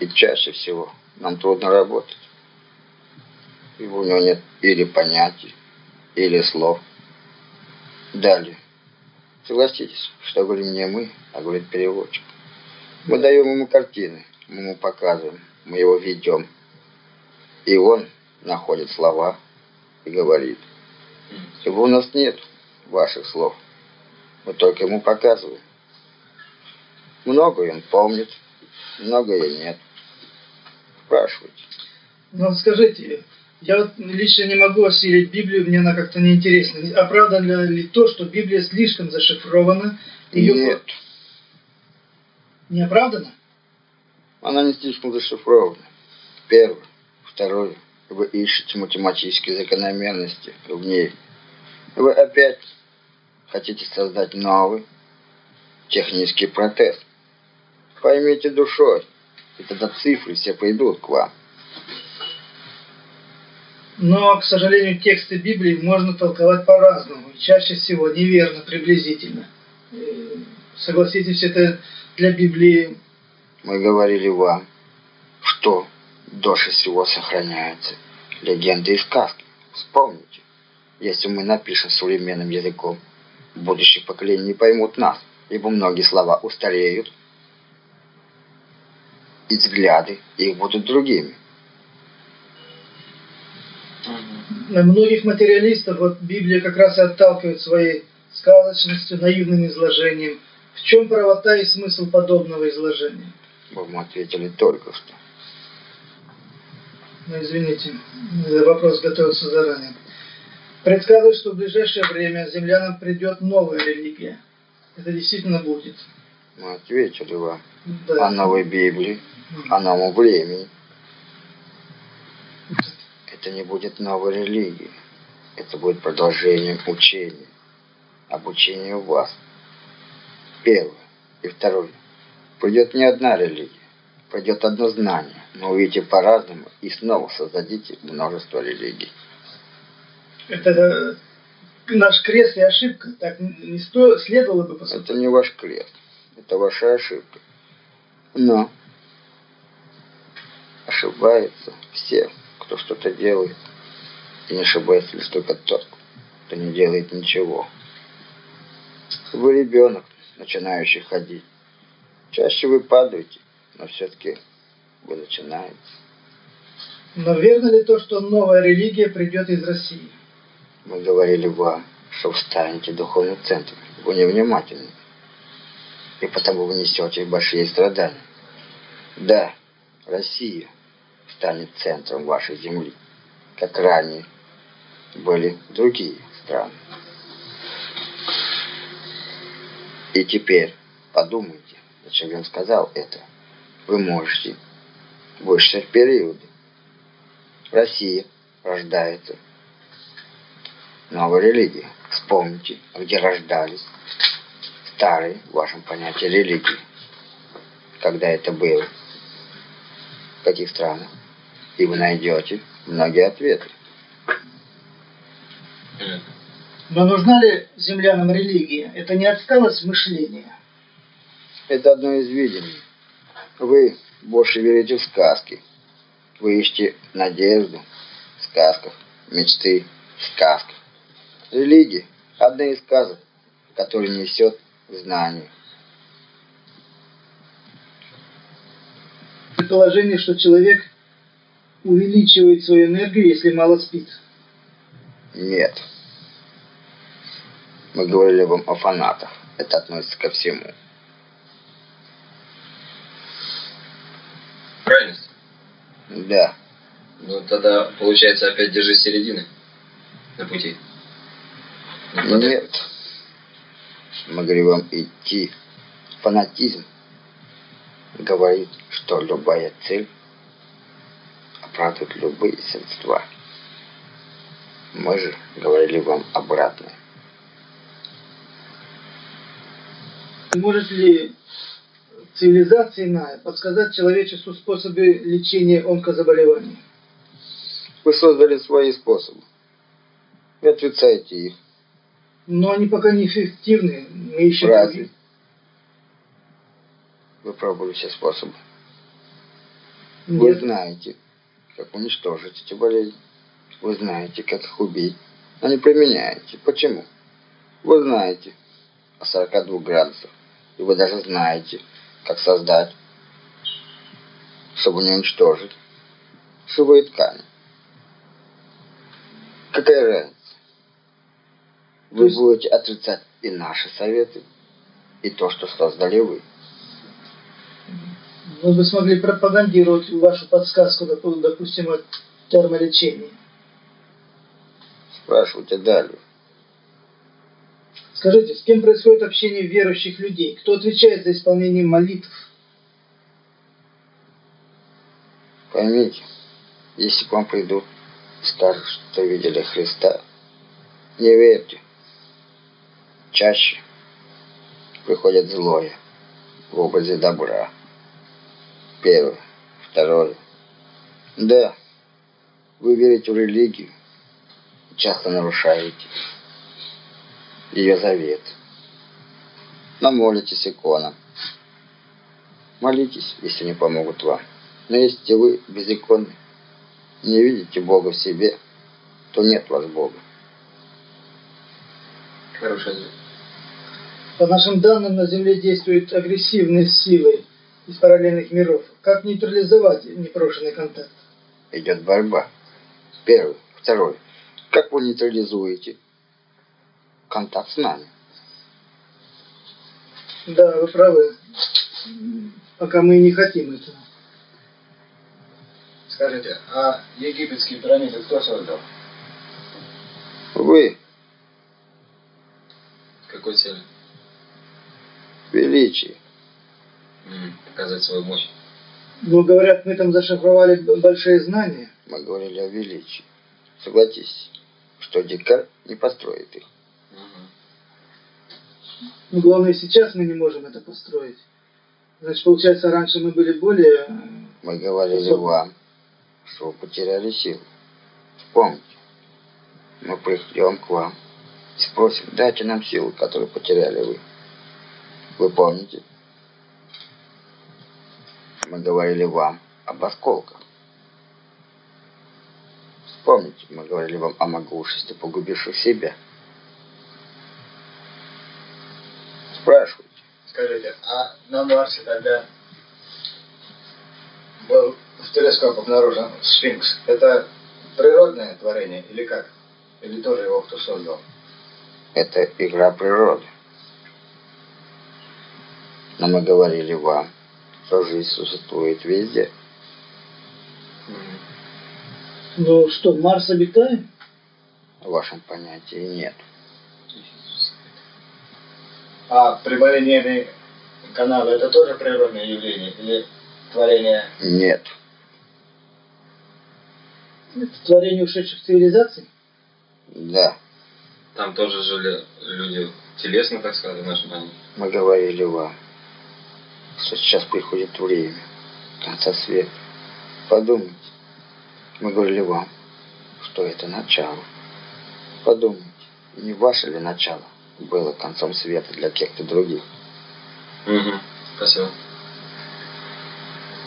B: И чаще всего нам трудно работать. И у него нет или понятий, или слов. Далее. Согласитесь, что говорим не мы, а говорит переводчик. Мы даем ему картины, мы ему показываем, мы его ведем. И он находит слова и говорит. Ибо у нас нет ваших слов. Мы только ему показываем. Многое он помнит, многое нет. Спрашивайте.
A: Ну, скажите, я вот лично не могу осилить Библию, мне она как-то неинтересна. Оправдано ли то, что Библия слишком зашифрована? Ее...
B: Нет.
A: Не оправдано?
B: Она не слишком зашифрована. Первое. Второе. Вы ищете математические закономерности в ней. Вы опять хотите создать новый технический протез. Поймите душой, и тогда цифры все пойдут к вам.
A: Но, к сожалению, тексты Библии можно толковать по-разному, чаще всего неверно, приблизительно. Э, согласитесь, это для Библии...
B: Мы говорили вам, что дольше всего сохраняются легенды и сказки. Вспомните, если мы напишем современным языком, будущие поколения не поймут нас, ибо многие слова устареют, и взгляды их будут другими.
A: Многих материалистов вот Библия как раз и отталкивает своей сказочностью, наивным изложением. В чем правота и смысл подобного изложения?
B: Вы ответили только что.
A: Ну, извините, вопрос готовился заранее. Предсказывает, что в ближайшее время землянам придет новая религия. Это действительно будет.
B: Мы ответили вам
A: Да.
B: о новой Библии, о новом времени. Это не будет новой религии. Это будет продолжением учения, обучения вас. Первое. И второе. Придет не одна религия, придет одно знание. Но увидите по-разному и снова создадите множество религий.
A: Это э, наш крест и ошибка. Так не сто... следовало бы поступать.
B: Это не ваш крест, это ваша ошибка. Но ошибаются все, кто что-то делает. И не ошибается лишь только тот, кто не делает ничего. Вы ребенок, начинающий ходить. Чаще вы падаете, но все-таки вы начинаете.
A: Но верно ли то, что новая религия придет из России?
B: Мы говорили вам, что встанете духовный центр. Вы невнимательны. И потому вы несете большие страдания. Да, Россия станет центром вашей земли, как ранее были другие страны. И теперь подумайте, зачем я сказал это. Вы можете высших периоды. Россия рождается. Новая религия. Вспомните, где рождались старые, в вашем понятии, религии. Когда это было. В каких странах. И вы найдете многие ответы.
A: Но нужна ли землянам религия? Это не отсталость мышления?
B: Это одно из видений. Вы больше верите в сказки. Вы ищете надежду в сказках, мечты в сказках. Религия – одна из сказок, которая несет знание.
A: Предположение, что человек увеличивает свою энергию, если мало спит.
B: Нет. Мы говорили вам о фанатах. Это относится ко всему.
C: Крайность.
B: Да.
C: Ну тогда получается опять держи середины на пути.
B: Нет. Мы говорим вам идти. Фанатизм говорит, что любая цель оправдывает любые средства. Мы же говорили вам обратное.
A: Может ли цивилизация иная подсказать человечеству способы лечения онкозаболеваний?
B: Вы создали свои способы. Вы отрицаете их.
A: Но они пока не эффективны. Мы ищем
B: Разве?
A: другие.
B: Вы пробовали все способы. Вы
A: Нет.
B: знаете, как уничтожить эти болезни. Вы знаете, как их убить, но не применяете. Почему? Вы знаете о 42 градусах. И вы даже знаете, как создать, чтобы не уничтожить живые ткани. Какая разница? Вы будете отрицать и наши советы, и то, что создали вы.
A: Вы бы смогли пропагандировать вашу подсказку, допу- допустим, о термолечении.
B: Спрашивайте далее.
A: Скажите, с кем происходит общение верующих людей? Кто отвечает за исполнение молитв?
B: Поймите, если к вам придут и скажут, что видели Христа, не верьте. Чаще приходит злое в образе добра. Первое. Второе. Да, вы верите в религию, и часто нарушаете ее завет. Но молитесь иконам. Молитесь, если не помогут вам. Но если вы безиконны, не видите Бога в себе, то нет вас Бога.
C: Хороший ответ.
A: По нашим данным, на Земле действуют агрессивные силы из параллельных миров. Как нейтрализовать непрошенный контакт?
B: Идет борьба. Первый. Второй. Как вы нейтрализуете контакт с нами?
A: Да, вы правы. Пока мы не хотим этого.
D: Скажите, а египетские пирамиды кто создал?
B: Вы
C: какой целью?
B: величие.
C: Показать свою мощь.
A: Но говорят, мы там зашифровали большие знания.
B: Мы говорили о величии. Согласитесь, что дикарь не построит их.
C: Мгм.
A: Но главное, сейчас мы не можем это построить. Значит, получается, раньше мы были более... э,
B: Мы говорили
A: Способны.
B: вам, что вы потеряли силу. Вспомните, мы придем к вам и спросим, дайте нам силу, которую потеряли вы. Вы помните? Мы говорили вам об осколках. Вспомните, мы говорили вам о могуществе, погубивших себя. Спрашивайте.
D: Скажите, а на Марсе тогда был в телескоп обнаружен сфинкс. Это природное творение или как? Или тоже его кто создал?
B: Это игра природы. Но мы говорили вам, что жизнь существует везде.
A: Ну что, Марс обитаем?
B: в вашем понятии нет.
D: А прямолинейные каналы это тоже природное явление или творение?
B: Нет.
A: Это творение ушедших цивилизаций?
B: Да.
C: Там тоже жили люди телесно, так сказать, в нашем понятии.
B: Мы говорили вам, что сейчас приходит время конца света. Подумайте. Мы говорили вам, что это начало. Подумайте, не ваше ли начало было концом света для каких-то других?
C: Угу. Спасибо.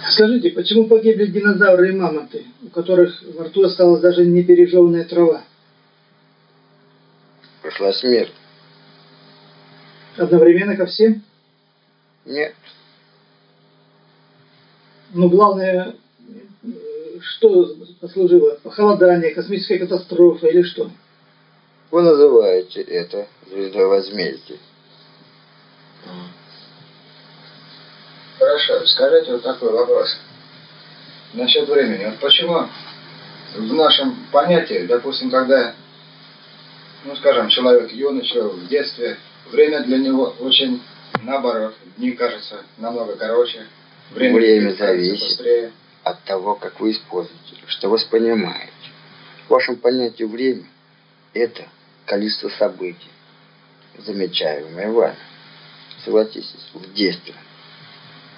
A: Скажите, почему погибли динозавры и мамонты, у которых во рту осталась даже не пережеванная трава?
B: Пришла смерть.
A: Одновременно ко всем?
B: Нет.
A: Но главное, э, что послужило? Похолодание, космическая катастрофа или что?
B: Вы называете это звездой возмездия.
D: Хорошо, скажите вот такой вопрос. Насчет времени. Вот почему в нашем понятии, допустим, когда, ну скажем, человек юноша в детстве, время для него очень наоборот, дни кажется намного короче, время,
B: Время зависит.
D: быстрее.
B: от того, как вы используете, что воспринимаете. В вашем понятии время – это количество событий, замечаемое вами. Согласитесь, в детстве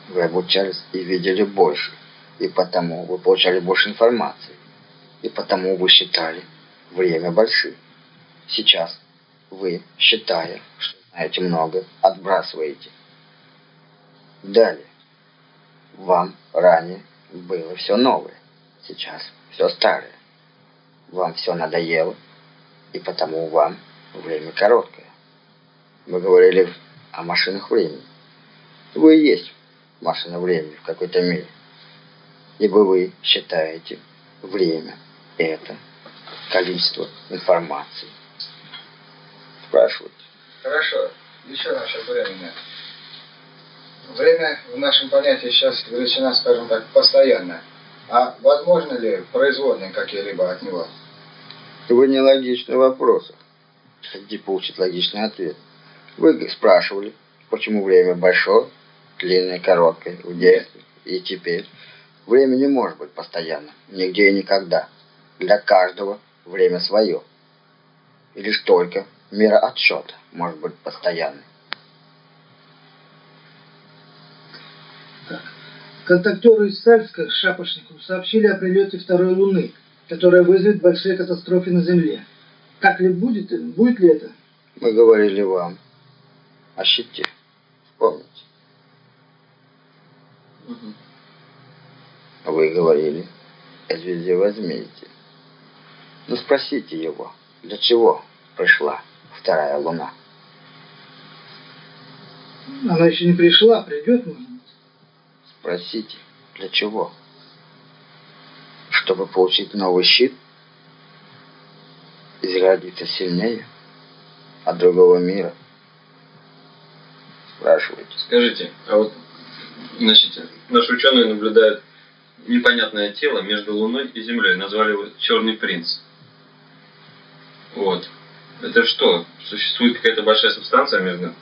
B: вы обучались и видели больше, и потому вы получали больше информации, и потому вы считали время большим. Сейчас вы, считая, что знаете много, отбрасываете. Далее. Вам ранее было все новое, сейчас все старое. Вам все надоело, и потому вам время короткое. Мы говорили о машинах времени. Вы и есть машина времени в какой-то мере. Ибо вы считаете время – это количество информации. Спрашивайте.
D: Хорошо, еще насчет времени. Время в нашем понятии сейчас величина, скажем так, постоянная. А возможно ли производные какие-либо от него?
B: Вы нелогичны в вопросах. Хотите получить логичный ответ. Вы спрашивали, почему время большое, длинное, короткое в детстве и теперь. Время не может быть постоянным, нигде и никогда. Для каждого время свое. И лишь только мера отсчета может быть постоянной.
A: Контактеры из Сальска Шапошнику сообщили о прилете второй Луны, которая вызовет большие катастрофы на Земле. Так ли будет? Будет ли это?
B: Мы говорили вам о щите. Помните? Вы говорили о звезде возмездия. Ну спросите его, для чего пришла вторая луна?
A: Она еще не пришла, придет, может быть.
B: Спросите, для чего? Чтобы получить новый щит? Изрядиться сильнее от другого мира? Спрашивайте.
C: Скажите, а вот, значит, наши ученые наблюдают непонятное тело между Луной и Землей. Назвали его Черный принц. Вот. Это что? Существует какая-то большая субстанция между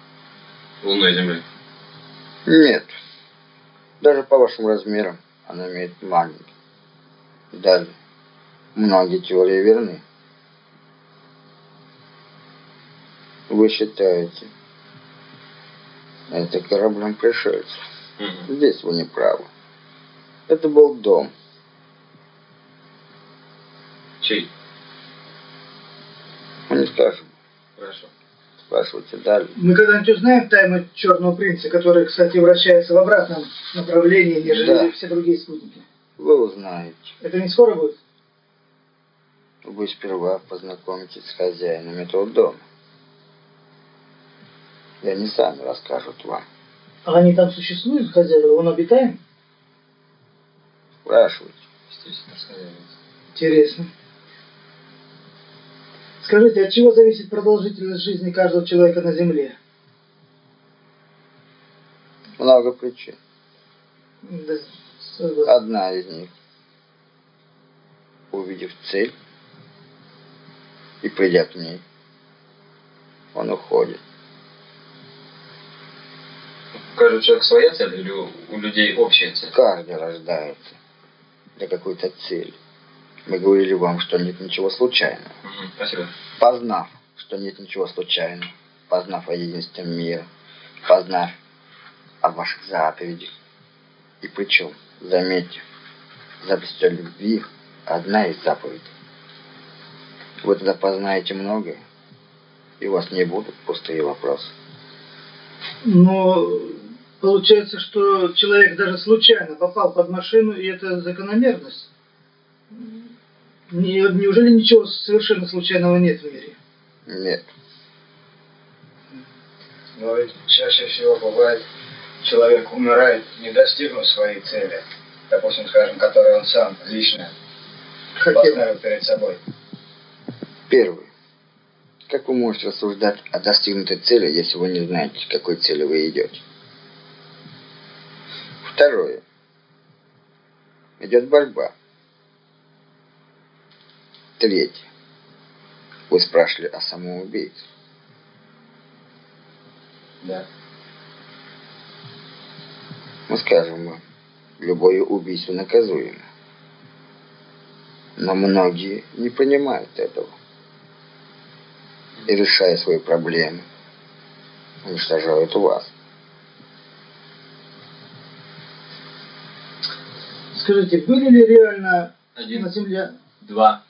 C: Луной и Землей?
B: Нет. Даже по вашим размерам она имеет маленький. Далее. Многие теории верны. Вы считаете, это кораблем пришельцев.
C: Мгм.
B: Здесь вы не правы. Это был дом.
C: Чей?
B: Мы не скажем.
C: Хорошо.
B: Спрашивайте далее.
A: Мы когда-нибудь узнаем тайну Черного принца, который, кстати, вращается в обратном направлении, нежели
B: Да.
A: все другие спутники.
B: Вы узнаете.
A: Это не скоро будет?
B: Вы сперва познакомитесь с хозяином этого дома. И они сами расскажут вам.
A: А они там существуют, хозяева? Он обитаем?
B: Спрашивайте.
A: Интересно. Скажите, от чего зависит продолжительность жизни каждого человека на Земле?
B: Много причин.
A: Да,
B: Одна из них, увидев цель, И придя к ней, он уходит.
C: У каждого человека своя цель или у людей общая цель?
B: Каждый рождается для какой-то цели. Мы говорили вам, что нет ничего случайного.
C: Мгм, Спасибо.
B: Познав, что нет ничего случайного, познав о единстве мира, познав о ваших заповедях, и причем, заметьте, заповедь о любви – одна из заповедей. Вы тогда познаете многое, и у вас не будут пустые вопросы.
A: Но получается, что человек даже случайно попал под машину, и это закономерность. Не- Неужели ничего совершенно случайного нет в мире?
B: Нет.
D: Но ведь чаще всего бывает, человек умирает, не достигнув своей цели, допустим, скажем, которую он сам лично
A: Хотел.
D: поставил перед собой.
B: Первый. Как вы можете рассуждать о достигнутой цели, если вы не знаете, к какой цели вы идете? Второе. Идет борьба. Третье. Вы спрашивали о самоубийце.
D: Да.
B: Мы скажем вам, любое убийство наказуемо. Но многие не понимают этого. И решая свои проблемы, уничтожают вас.
A: Скажите, были ли реально
C: Один,
A: на Земле
C: два,